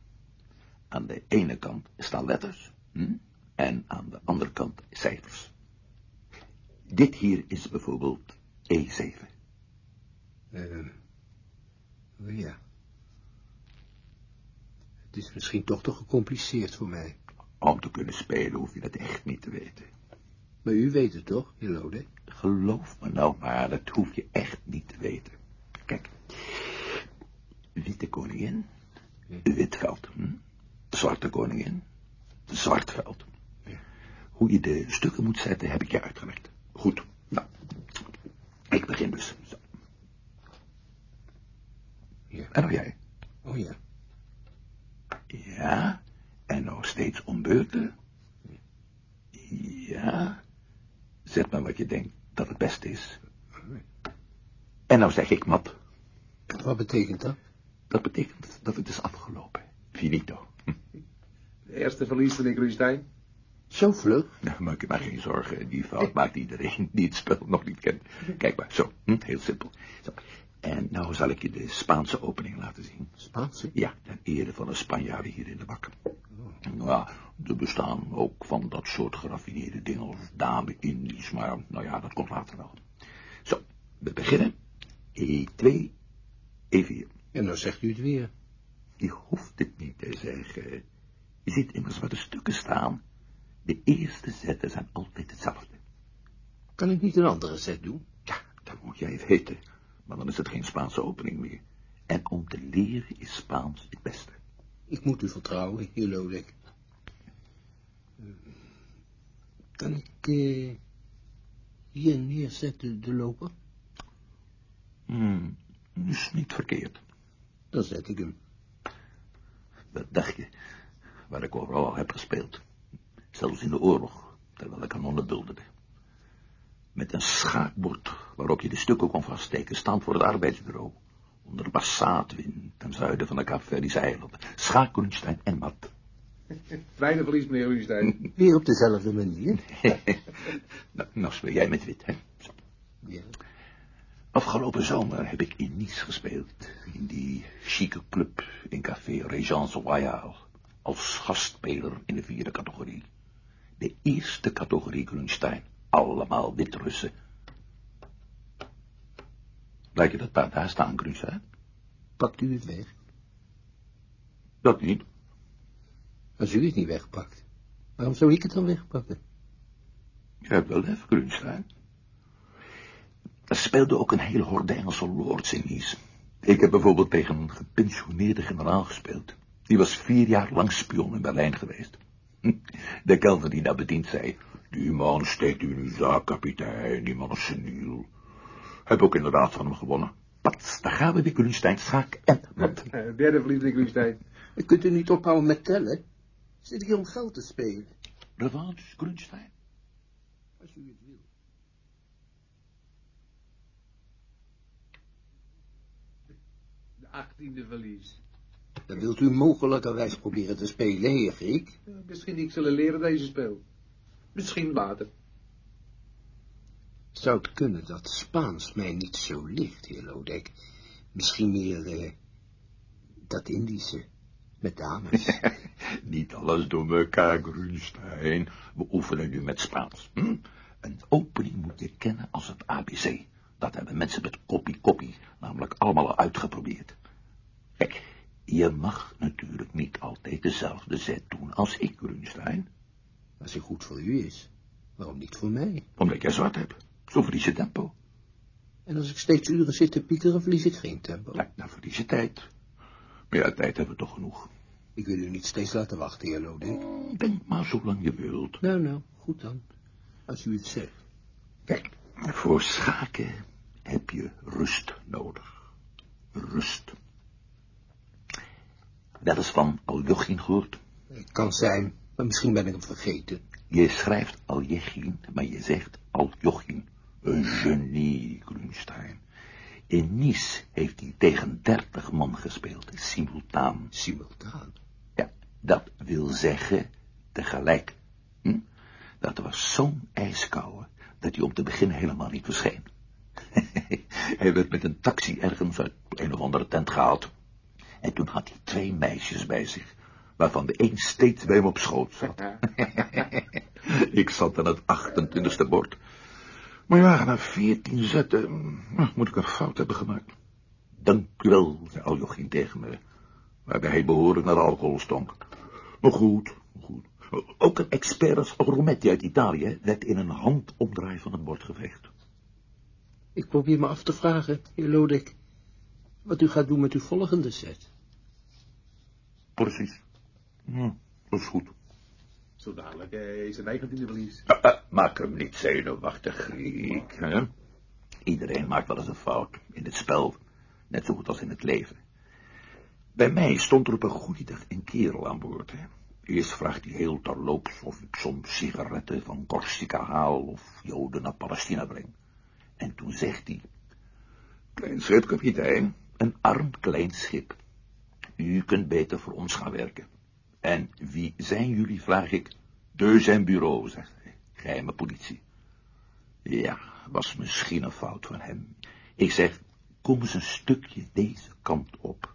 Aan de ene kant staan letters, hm? en aan de andere kant cijfers. Dit hier is bijvoorbeeld E7. Uh, ja. Het is misschien toch te gecompliceerd voor mij. Om te kunnen spelen hoef je dat echt niet te weten. Maar u weet het toch, heer Lode? Geloof me nou maar, dat hoef je echt niet te weten. Kijk, witte koningin, wit veld. Hm? Zwarte koningin, zwart veld. Hoe je de stukken moet zetten, heb ik je uitgelegd. Goed, nou, ik begin dus. Zo. Ja. En nou jij. Oh ja. Ja, en nou steeds om beurten. Ja, zet maar wat je denkt dat het beste is. En nou zeg ik mat. Wat betekent dat? Dat betekent dat het is afgelopen. Finito. Hm. De eerste verlies, meneer Grunstein. Zo vlug? Nou, maak je maar geen zorgen. Die fout maakt iedereen die het spel nog niet kent. Kijk maar, zo. Hm, heel simpel. Zo. En nou zal ik je de Spaanse opening laten zien. Spaanse? Ja, ten ere van een Spanjaarden hier in de bak. Nou ja, er bestaan ook van dat soort geraffineerde dingen als dame Indisch, maar nou ja, dat komt later wel. Zo, we beginnen. E2, E4. En nou zegt u het weer. Je hoeft het niet te zeggen. Je ziet immers waar de stukken staan. De eerste zetten zijn altijd hetzelfde. Kan ik niet een andere zet doen? Ja, dat moet jij weten. Maar dan is het geen Spaanse opening meer. En om te leren is Spaans het beste. Ik moet u vertrouwen, heer Lodek. Kan ik eh, hier neerzetten de loper? Hmm, is niet verkeerd. Dan zet ik hem. Dat dacht je, waar ik overal al heb gespeeld. Zelfs in de oorlog, terwijl ik kanonnen bulderde. Met een schaakbord waarop je de stukken kon vaststeken, staand voor het arbeidsbureau. Onder de Passaatwind ten zuiden van de Kaapverdische eilanden. Schaak, Grunstein en mat. Fijne verlies, meneer Grunstein. Weer op dezelfde manier? nou, nou speel jij met wit, hè? Zo. Ja. Afgelopen zomer heb ik in Nice gespeeld. In die chique club in café Régence Royale. Als gastspeler in de vierde categorie. De eerste categorie Grunstein. Allemaal Wit-Russen. Lijkt je dat paard daar staan, Grunstein? Pakt u het weg? Dat niet. Als u het niet wegpakt, waarom zou ik het dan wegpakken? Je hebt wel lef, Grunstein. Er speelde ook een hele horde Engelse lords in Nice. Ik heb bijvoorbeeld tegen een gepensioneerde generaal gespeeld. Die was vier jaar lang spion in Berlijn geweest. De kelder die daar bediend zei... Die man steekt u in uw zaak, kapitein. Die man is seniel. Heb ook inderdaad van hem gewonnen. Pats, daar gaan we weer, Grunstein, schaak en mat. Eh, derde verlies, meneer Grunstein. Kunt u niet ophouden met tellen? Zit ik hier om geld te spelen? Revanche, Grunstein? Als u het wil. De achttiende verlies. Dan wilt u mogelijkerwijs proberen te spelen, heer Griek? Ja, misschien ik zullen leren deze spel. Misschien later. Zou het kunnen dat Spaans mij niet zo ligt, heer Lodek? Misschien meer eh, dat Indische, met dames. Niet alles door elkaar, Grunstein. We oefenen nu met Spaans. Hm? Een opening moet je kennen als het ABC. Dat hebben mensen met kopie-kopie namelijk allemaal al uitgeprobeerd. Kijk, je mag natuurlijk niet altijd dezelfde zet doen als ik, Grunstein. Als hij goed voor u is, waarom niet voor mij? Omdat jij zwart hebt. Zo verlies je tempo. En als ik steeds uren zit te piekeren, verlies ik geen tempo. Nou verlies je tijd. Maar ja, tijd hebben we toch genoeg. Ik wil u niet steeds laten wachten, heer Lodewijk. Denk maar zolang je wilt. Nou, nou, goed dan. Als u het zegt. Kijk, voor schaken heb je rust nodig. Rust. Wel eens van Aljochin gehoord? Het kan zijn, maar misschien ben ik hem vergeten. Je schrijft Aljechin, maar je zegt Aljochin. Een genie, Grunstein. In Nice heeft hij tegen dertig man gespeeld, simultaan. Simultaan. Ja, dat wil zeggen tegelijk. Hm? Dat was zo'n ijskoude dat hij om te beginnen helemaal niet verscheen. hij werd met een taxi ergens uit een of andere tent gehaald. En toen had hij twee meisjes bij zich, waarvan de een steeds bij hem op schoot zat. Ik zat aan het 28e bord. Maar ja, na veertien zetten nou, moet ik een fout hebben gemaakt. Dank u wel, zei Aljochin tegen me, waarbij hij behoorlijk naar alcohol stonk. Maar goed, goed. Ook een expert als Rometti uit Italië werd in een handomdraai van het bord geveegd. Ik probeer me af te vragen, heer Lodek, wat u gaat doen met uw volgende set. Precies. Hm, dat is goed. Zo dadelijk eh, is een negentiende verlies. Uh, uh, maak hem niet zenuwachtig, Griek. Hè? Iedereen maakt wel eens een fout in het spel, net zo goed als in het leven. Bij mij stond er op een goede dag een kerel aan boord. Hè? Eerst vraagt hij heel terloops of ik soms sigaretten van Corsica haal of Joden naar Palestina breng. En toen zegt hij, klein schip, kapitein, een arm klein schip. U kunt beter voor ons gaan werken. En wie zijn jullie, vraag ik. De zijn bureau, zegt hij. Geheime politie. Ja, was misschien een fout van hem. Ik zeg, kom eens een stukje deze kant op.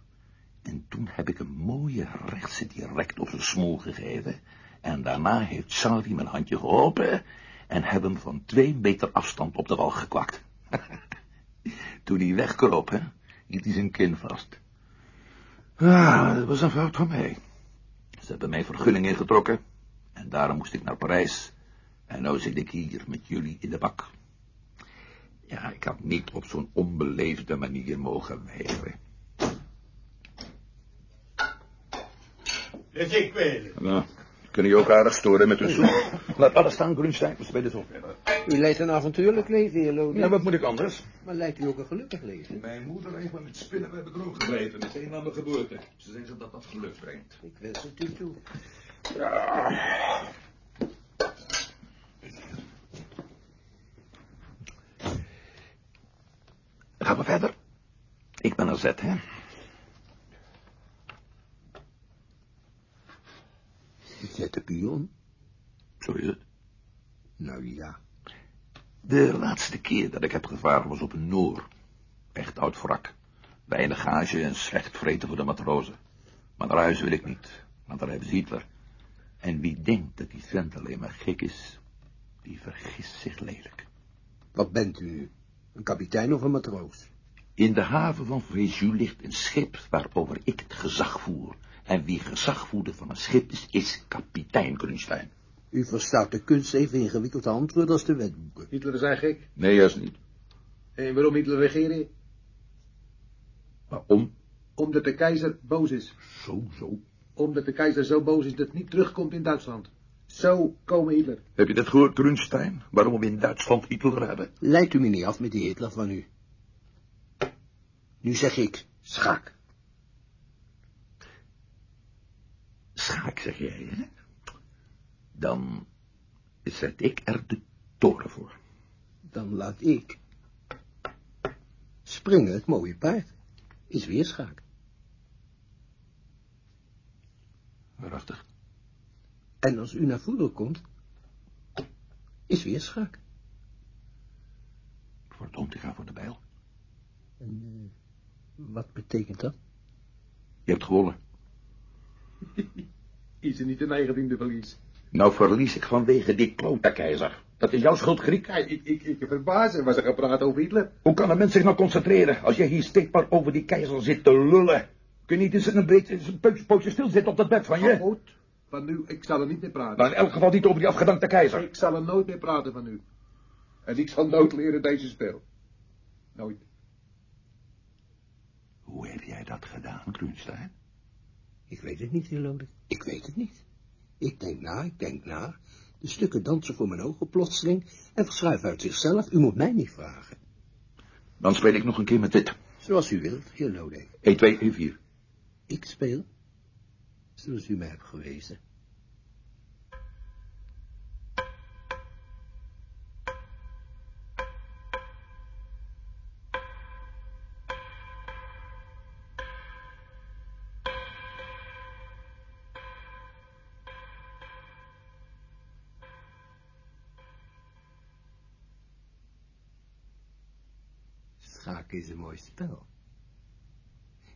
En toen heb ik een mooie rechtse direct op zijn smoel gegeven. En daarna heeft Charlie mijn handje geholpen en heb hem van twee meter afstand op de wal gekwakt. toen hij wegkroop, hè, hield hij zijn kin vast. Ah, dat was een fout van mij. Ze hebben mijn vergunning ingetrokken en daarom moest ik naar Parijs. En nou zit ik hier met jullie in de bak. Ja, ik had niet op zo'n onbeleefde manier mogen weigeren. Laissez quello. Kunnen je ook aardig storen met hun soep. Laat alles staan, Grunstein, we spelen zo verder. U leidt een avontuurlijk leven, heer Lodewijk. Ja, wat moet ik anders? Maar leidt u ook een gelukkig leven? Mijn moeder heeft me met spinnen bij bedroog gebleven, meteen na mijn geboorte. Ze zeggen ze dat dat geluk brengt. Ik wens het u toe. Gaan we verder? Ik ben er zet, hè? U zet de pion? Zo is het. Nou ja. De laatste keer dat ik heb gevaren was op een Noor. Echt oud wrak. Weinig gage en slecht vreten voor de matrozen. Maar naar huis wil ik niet, want daar hebben ze Hitler. En wie denkt dat die vent alleen maar gek is, die vergist zich lelijk. Wat bent u? Een kapitein of een matroos? In de haven van Fréjus ligt een schip waarover ik het gezag voer. En wie gezag voerder van een schip is, is kapitein Grunstein. U verstaat de kunst even ingewikkeld te antwoorden als de wetboeken. Hitler is eigenlijk gek. Nee, juist niet. En waarom Hitler regeren? Waarom? Omdat de keizer boos is. Zo, zo. Omdat de keizer zo boos is dat het niet terugkomt in Duitsland. Zo komen Hitler. Heb je dat gehoord, Grunstein? Waarom we in Duitsland Hitler hebben? Leidt u me niet af met die Hitler van u. Nu zeg ik, schaak. Schaak, zeg jij, hè? Dan zet ik er de toren voor. Dan laat ik springen het mooie paard. Is weer schaak. Waarachtig. En als u naar voren komt, is weer schaak. Verdomd, ik ga voor de bijl. En uh, wat betekent dat? Je hebt gewonnen. Is er niet de negentiende verlies? Nou verlies ik vanwege die klote-keizer. Dat is jouw schuld, Griek. Ja, ik, ik, ik verbaas er was er gepraat over Hitler. Hoe kan een mens zich nou concentreren als je hier steeds maar over die keizer zit te lullen? Kun je niet eens een beetje een poosje stilzitten op dat bed van je? Nou, goed, van nu, ik zal er niet meer praten. Nou, in elk geval niet over die afgedankte keizer. Ik zal er nooit meer praten van u. En ik zal nooit leren deze spel. Nooit. Hoe heb jij dat gedaan, Grunstein? Ik weet het niet, heer Lodek. Ik weet het niet. Ik denk na, ik denk na. De stukken dansen voor mijn ogen plotseling en verschuiven uit zichzelf. U moet mij niet vragen. Dan speel ik nog een keer met dit. Zoals u wilt, heer Lodek. 1, 2, 1, 4. Ik speel, zoals u mij hebt gewezen. Mooi spel.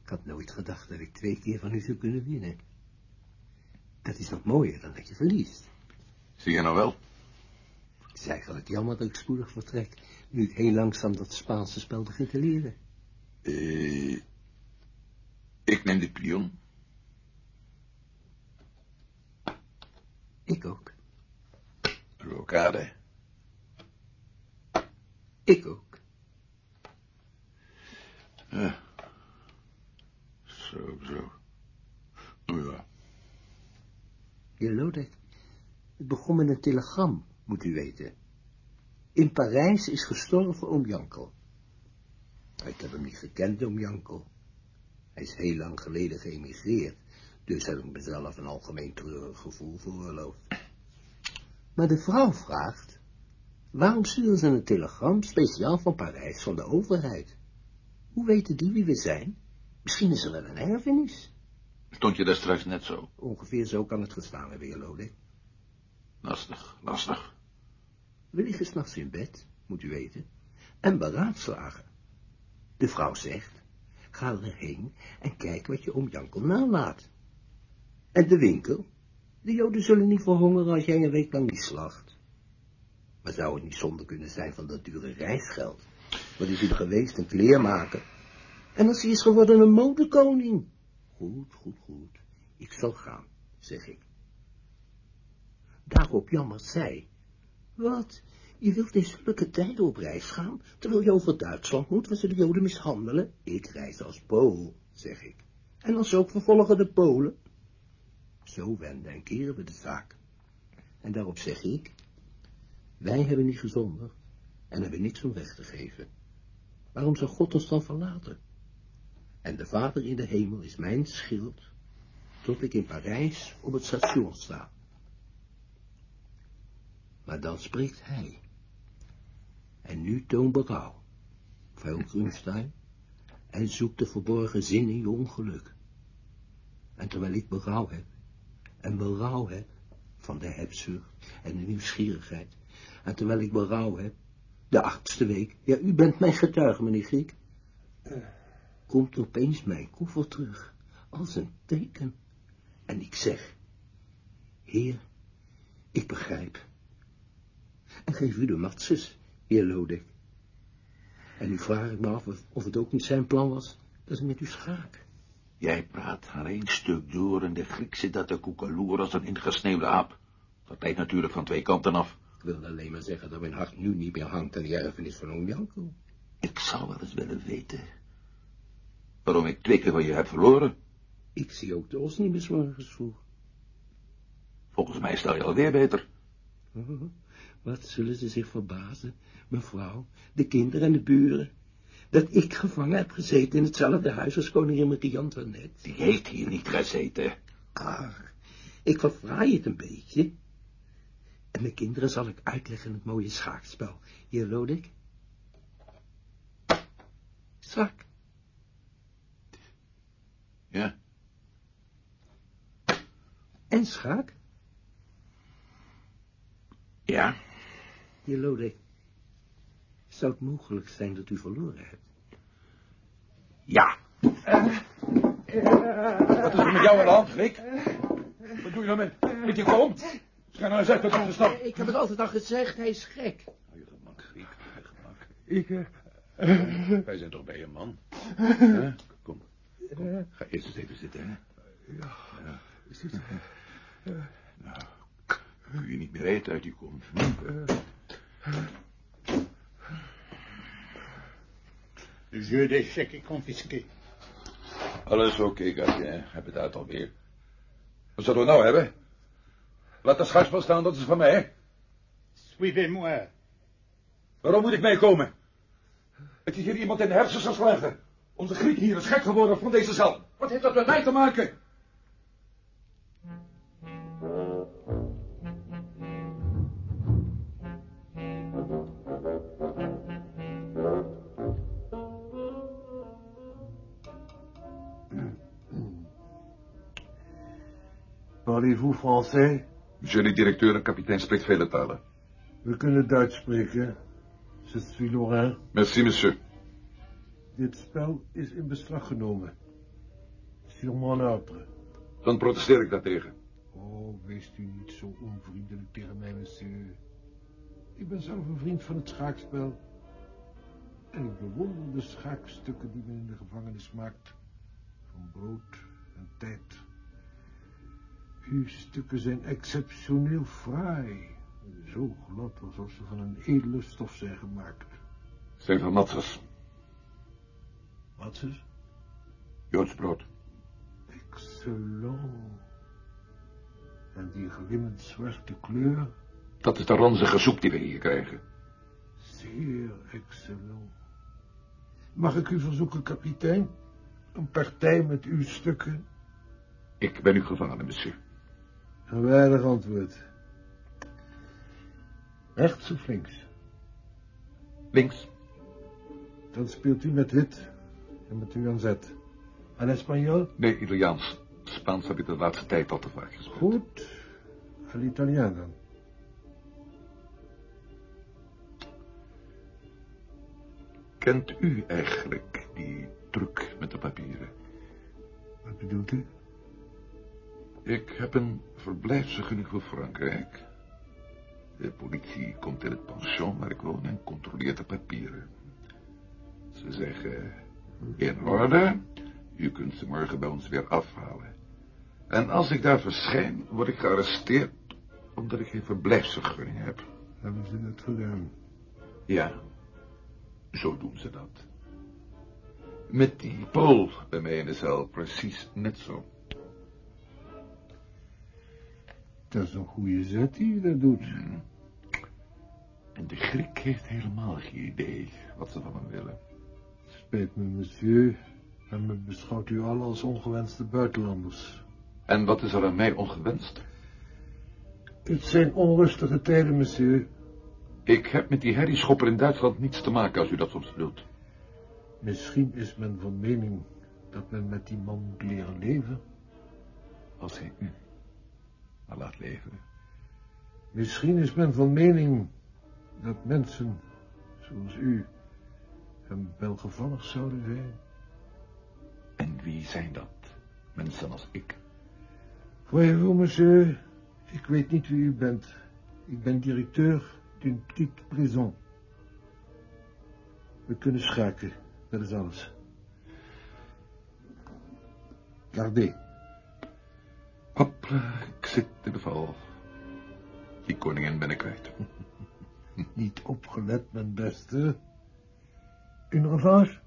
Ik had nooit gedacht dat ik twee keer van u zou kunnen winnen. Dat is nog mooier dan dat je verliest. Zie je nou wel? Het is eigenlijk jammer dat ik spoedig vertrek, nu ik heel langzaam dat Spaanse spel begin te leren. Eh, ik neem de pion. Ik ook. Rocade. Ik ook. Ja. Zo, zo. Ja. Heer Lodek, het begon met een telegram, moet u weten. In Parijs is gestorven oom Jankel. Ik heb hem niet gekend, oom Jankel. Hij is heel lang geleden geëmigreerd, dus heb ik mezelf een algemeen treurig gevoel veroorloofd. Maar de vrouw vraagt, waarom sturen ze een telegram speciaal van Parijs van de overheid? Hoe weten die wie we zijn? Misschien is er wel een erfenis. Stond je daar straks net zo? Ongeveer zo kan het gestaan hebben, heer Lodek. Lastig, lastig. We liggen s'nachts in bed, moet u weten, en beraadslagen. De vrouw zegt, ga erheen en kijk wat je oom Jankel nalaat. En de winkel? De joden zullen niet verhongeren als jij een week lang niet slacht. Maar zou het niet zonde kunnen zijn van dat dure reisgeld? Wat is u geweest, een kleermaker? En als hij is geworden een modekoning? Goed, goed, goed. Ik zal gaan, zeg ik. Daarop jammert zij. Wat? Je wilt in zulke tijden op reis gaan, terwijl je over Duitsland moet, waar ze de Joden mishandelen? Ik reis als Pool, zeg ik. En als ook vervolgen de Polen? Zo wenden en keren we de zaak. En daarop zeg ik, wij hebben niet gezondigd en hebben niks om weg te geven. Waarom zou God ons dan verlaten? En de Vader in de hemel is mijn schild, tot ik in Parijs op het station sta. Maar dan spreekt hij. En nu toon berouw, vuil Grunstein, en zoekt de verborgen zin in je ongeluk. En terwijl ik berouw heb, en berouw heb van de hebzucht en de nieuwsgierigheid, en terwijl ik berouw heb, de achtste week, ja, u bent mijn getuige, meneer Griek, komt opeens mijn koffer terug, als een teken. En ik zeg, heer, ik begrijp. En geef u de matses, heer Lodek. En nu vraag ik me af of, het ook niet zijn plan was, dat ik met u schaak. Jij praat haar één stuk door en de Griek zit dat de koekaloer als een ingesneeuwde aap. Dat leidt natuurlijk van twee kanten af. Ik wilde alleen maar zeggen dat mijn hart nu niet meer hangt aan die erfenis van oom Janko. Ik zou wel eens willen weten waarom ik twee keer van je heb verloren. Ik zie ook de os niet meer morgens vroeg. Volgens mij stel je alweer beter. Wat zullen ze zich verbazen, mevrouw, de kinderen en de buren, dat ik gevangen heb gezeten in hetzelfde huis als koningin Marie Antoinette. Die heeft hier niet gezeten. Ach, ik verfraai het een beetje. En mijn kinderen zal ik uitleggen het mooie schaakspel. Hier, Lodek. Strak. Ja, En schaak. ja. Hier, Lodek. Zou het mogelijk zijn dat u verloren hebt? Ja. Wat is er met jou aan de hand, Rick? Wat doe je nou met, met die kont? Schijn nou eens uit met onze stap. Ik heb het altijd al gezegd, hij is gek. Hou je gemak, Rick. Hou je gemak. Ik, eh... Wij zijn toch bij je man? Hè? Kom. Kom. Ga eerst eens even zitten, hè? Ja. ja. Zitten. Nou, kun je niet meer eten uit die kom. Le jeu d'échecs est confisqué. Alles oké, gardien. Heb het uit alweer. Wat zullen we nou hebben? Laat de schaakspel staan, dat is van mij. Suivez-moi. Waarom moet ik meekomen? Het is hier iemand in de hersens geslagen. Onze Griek hier is gek geworden van deze zaal. Wat heeft dat met mij te maken? Parlez-vous français? Monsieur de directeur en kapitein spreekt vele talen. We kunnen Duits spreken. Je suis Lorrain. Merci, monsieur. Dit spel is in beslag genomen. Sur mon ordre. Dan protesteer ik daartegen. Oh, wees u niet zo onvriendelijk tegen mij, monsieur. Ik ben zelf een vriend van het schaakspel. En ik bewonder de schaakstukken die men in de gevangenis maakt. Van brood en tijd. Uw stukken zijn exceptioneel fraai. Zo glad alsof ze van een edele stof zijn gemaakt. Zijn van Matzes. Wat is? Joods brood. Excellent. En die glimmend zwarte kleur? Dat is de ranzige soep die we hier krijgen. Zeer excellent. Mag ik u verzoeken, kapitein? Een partij met uw stukken? Ik ben uw gevangene, monsieur. Een weinig antwoord. Rechts of links? Links. Dan speelt u met wit en met uw aan zet. En Espanol? Nee, Italiaans. Spaans heb ik de laatste tijd al te vaak gespeeld. Goed. Al-Italiaan dan. Kent u eigenlijk die truc met de papieren? Wat bedoelt u? Ik heb een verblijfsvergunning voor Frankrijk. De politie komt in het pension waar ik woon en controleert de papieren. Ze zeggen, in orde, u kunt ze morgen bij ons weer afhalen. En als ik daar verschijn, word ik gearresteerd omdat ik geen verblijfsvergunning heb. Hebben ze dat gedaan? Ja, zo doen ze dat. Met die Pool bij mij in de cel precies net zo. Dat is een goede zet die je dat doet. En de Griek heeft helemaal geen idee wat ze van hem willen. Spijt me, monsieur. En men beschouwt u al als ongewenste buitenlanders. En wat is er aan mij ongewenst? Het zijn onrustige tijden, monsieur. Ik heb met die herrieschopper in Duitsland niets te maken als u dat soms bedoelt. Misschien is men van mening dat men met die man moet leren leven. Als hij u maar laat leven. Misschien is men van mening dat mensen zoals u hem welgevallig zouden zijn. En wie zijn dat? Mensen als ik. Voyez-vous, monsieur, ik weet niet wie u bent. Ik ben directeur d'une petite prison. We kunnen schaken, dat is alles. Gardez. Hop, in de val. Die koningin ben ik kwijt. Niet opgelet, mijn beste. Une revanche?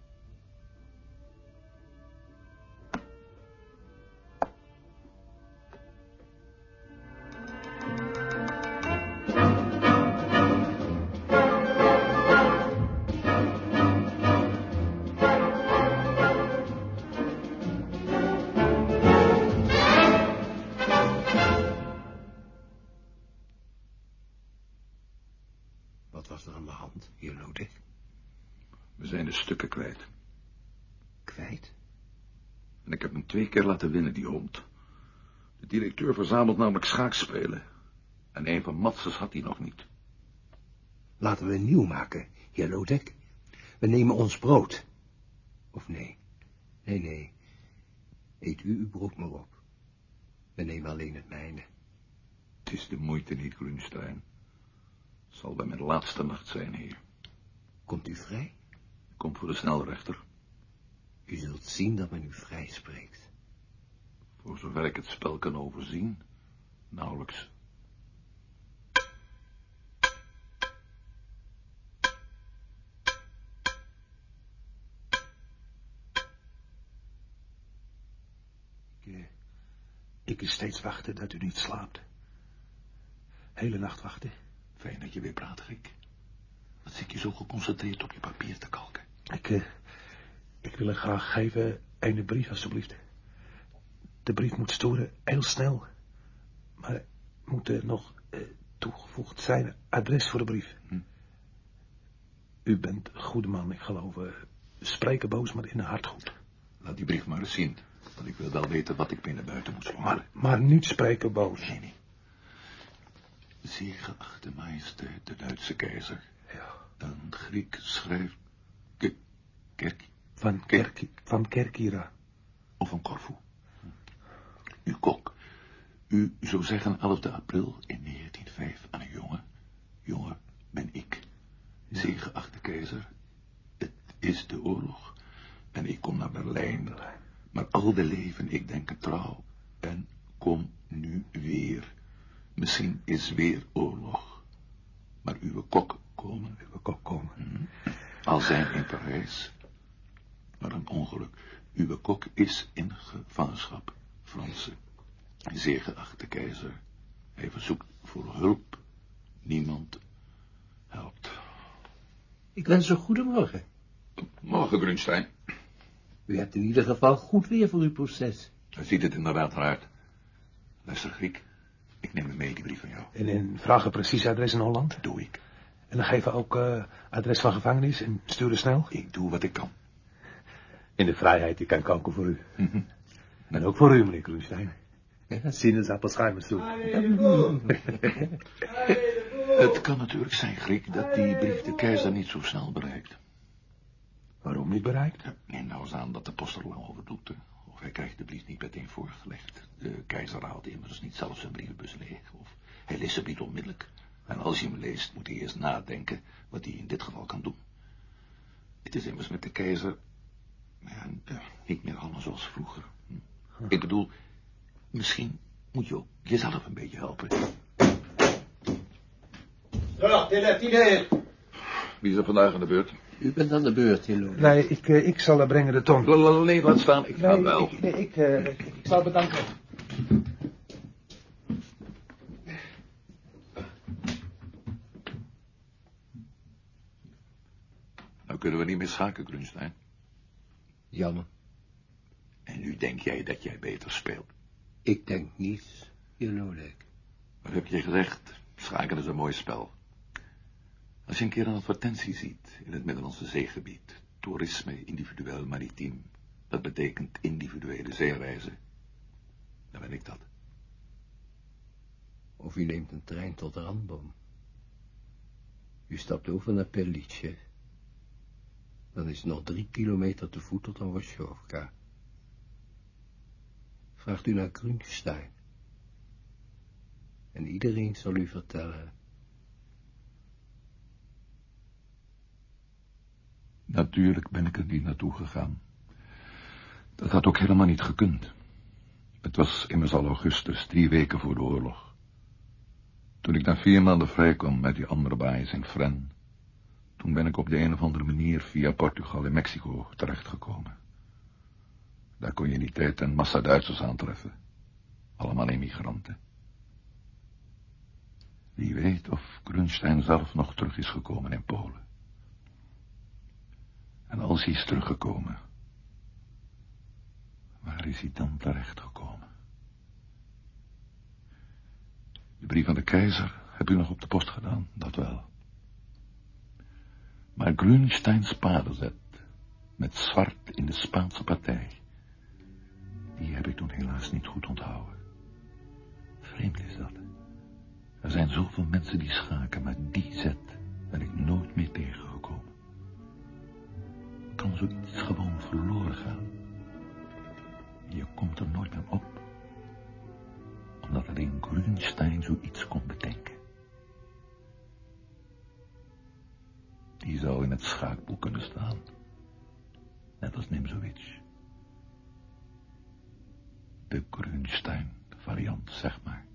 Laten winnen, die hond. De directeur verzamelt namelijk schaakspelen. En een van Matses had hij nog niet. Laten we nieuw maken, heer Lodek. We nemen ons brood. Of nee, nee, nee. Eet u uw brood maar op. We nemen alleen het mijne. Het is de moeite niet, Grunstein. Het zal bij mijn laatste nacht zijn hier. Komt u vrij? Ik kom voor de snelrechter. U zult zien dat men u vrij spreekt. Voor zover ik het spel kan overzien, nauwelijks. Ik, eh, ik is steeds wachten dat u niet slaapt. Hele nacht wachten. Fijn dat je weer praat, Rick. Wat zit je zo geconcentreerd op je papier te kalken? Ik, eh, ik wil u graag geven, een brief, alstublieft. De brief moet storen, heel snel. Maar moet er nog uh, toegevoegd zijn adres voor de brief. Hm. U bent een goede man, ik geloof. Uh, spreken boos, maar in een hart goed. Laat die brief maar eens zien. Want ik wil wel weten wat ik binnen buiten moet zeggen. Maar, maar niet spreken boos. Nee, nee. Zeer geachte majesteit, de Duitse keizer. Ja. Dan Griek schrijft... Kerk... Van, Kerk, van Kerkira. Of van Corfu. Uw kok. U zou zeggen 11 april in 1905 aan een jongen. Jongen ben ik. Zeer geachte keizer. Het is de oorlog. En ik kom naar Berlijn. Maar al de leven ik denk trouw. En kom nu weer. Misschien is weer oorlog. Maar uw kok komen. Uw kok komen. Hmm. Al zijn in Parijs. Maar een ongeluk. Uw kok is in gevangenschap. Franse. Zeer geachte keizer. Hij verzoekt voor hulp. Niemand helpt. Ik wens een goedemorgen. Morgen, Grunstein. U hebt in ieder geval goed weer voor uw proces. Hij ziet het inderdaad eruit. Luister, Griek. Ik neem mee, die brief van jou. En, en vraag een precies adres in Holland? Doe ik. En dan geven ook uh, adres van gevangenis en sturen snel? Ik doe wat ik kan. In de vrijheid, ik kan koken voor u. En ook voor u, meneer Kroenstein. Sinaasappelschuimersoep. Het kan natuurlijk zijn, Griek, dat die brief de keizer niet zo snel bereikt. Waarom niet bereikt? Neem nou eens aan dat de post er lang over doet. Of hij krijgt de brief niet meteen voorgelegd. De keizer haalt immers niet zelf zijn brievenbus leeg. Of hij leest hem niet onmiddellijk. En als hij hem leest, moet hij eerst nadenken wat hij in dit geval kan doen. Het is immers met de keizer ja, niet meer allemaal zoals vroeger. Ik bedoel, misschien moet je ook jezelf een beetje helpen. Zo, idee. Wie is er vandaag aan de beurt? U bent aan de beurt, Hilo. Nee, ik, uh, ik zal er brengen de ton. Nee, laat staan. Ik ga nee, wel. Ik, nee, ik, uh, ik, ik zal bedanken. Nou kunnen we niet meer schaken, Grunstein. Jammer. En nu denk jij dat jij beter speelt? Ik denk niets, Jelodek. Wat heb je gezegd? Schaken is een mooi spel. Als je een keer een advertentie ziet in het Middellandse zeegebied, toerisme individueel maritiem, dat betekent individuele zeereizen, dan ben ik dat. Of u neemt een trein tot Randboom. U stapt over naar Perlice. Dan is het nog drie kilometer te voet tot aan Warschovka. Vraagt u naar Grunstein. En iedereen zal u vertellen Natuurlijk ben ik er niet naartoe gegaan. Dat had ook helemaal niet gekund. Het was immers al augustus, drie weken voor de oorlog. Toen ik na vier maanden vrijkwam met die andere baaiers in Fren, toen ben ik op de een of andere manier via Portugal en Mexico terechtgekomen. Daar kon je die tijd een massa Duitsers aantreffen. Allemaal immigranten. Wie weet of Grunstein zelf nog terug is gekomen in Polen. En als hij is teruggekomen, waar is hij dan terechtgekomen? De brief van de keizer heb u nog op de post gedaan, dat wel. Maar Grunsteins paderzet, met zwart in de Spaanse partij, die heb ik toen helaas niet goed onthouden. Vreemd is dat. Er zijn zoveel mensen die schaken, maar die zet ben ik nooit meer tegengekomen kan zoiets gewoon verloren gaan. Je komt er nooit meer op, omdat alleen Grunstein zoiets kon bedenken. Die zou in het schaakboek kunnen staan, net als Nimzowitsch. De Grunstein variant, zeg maar.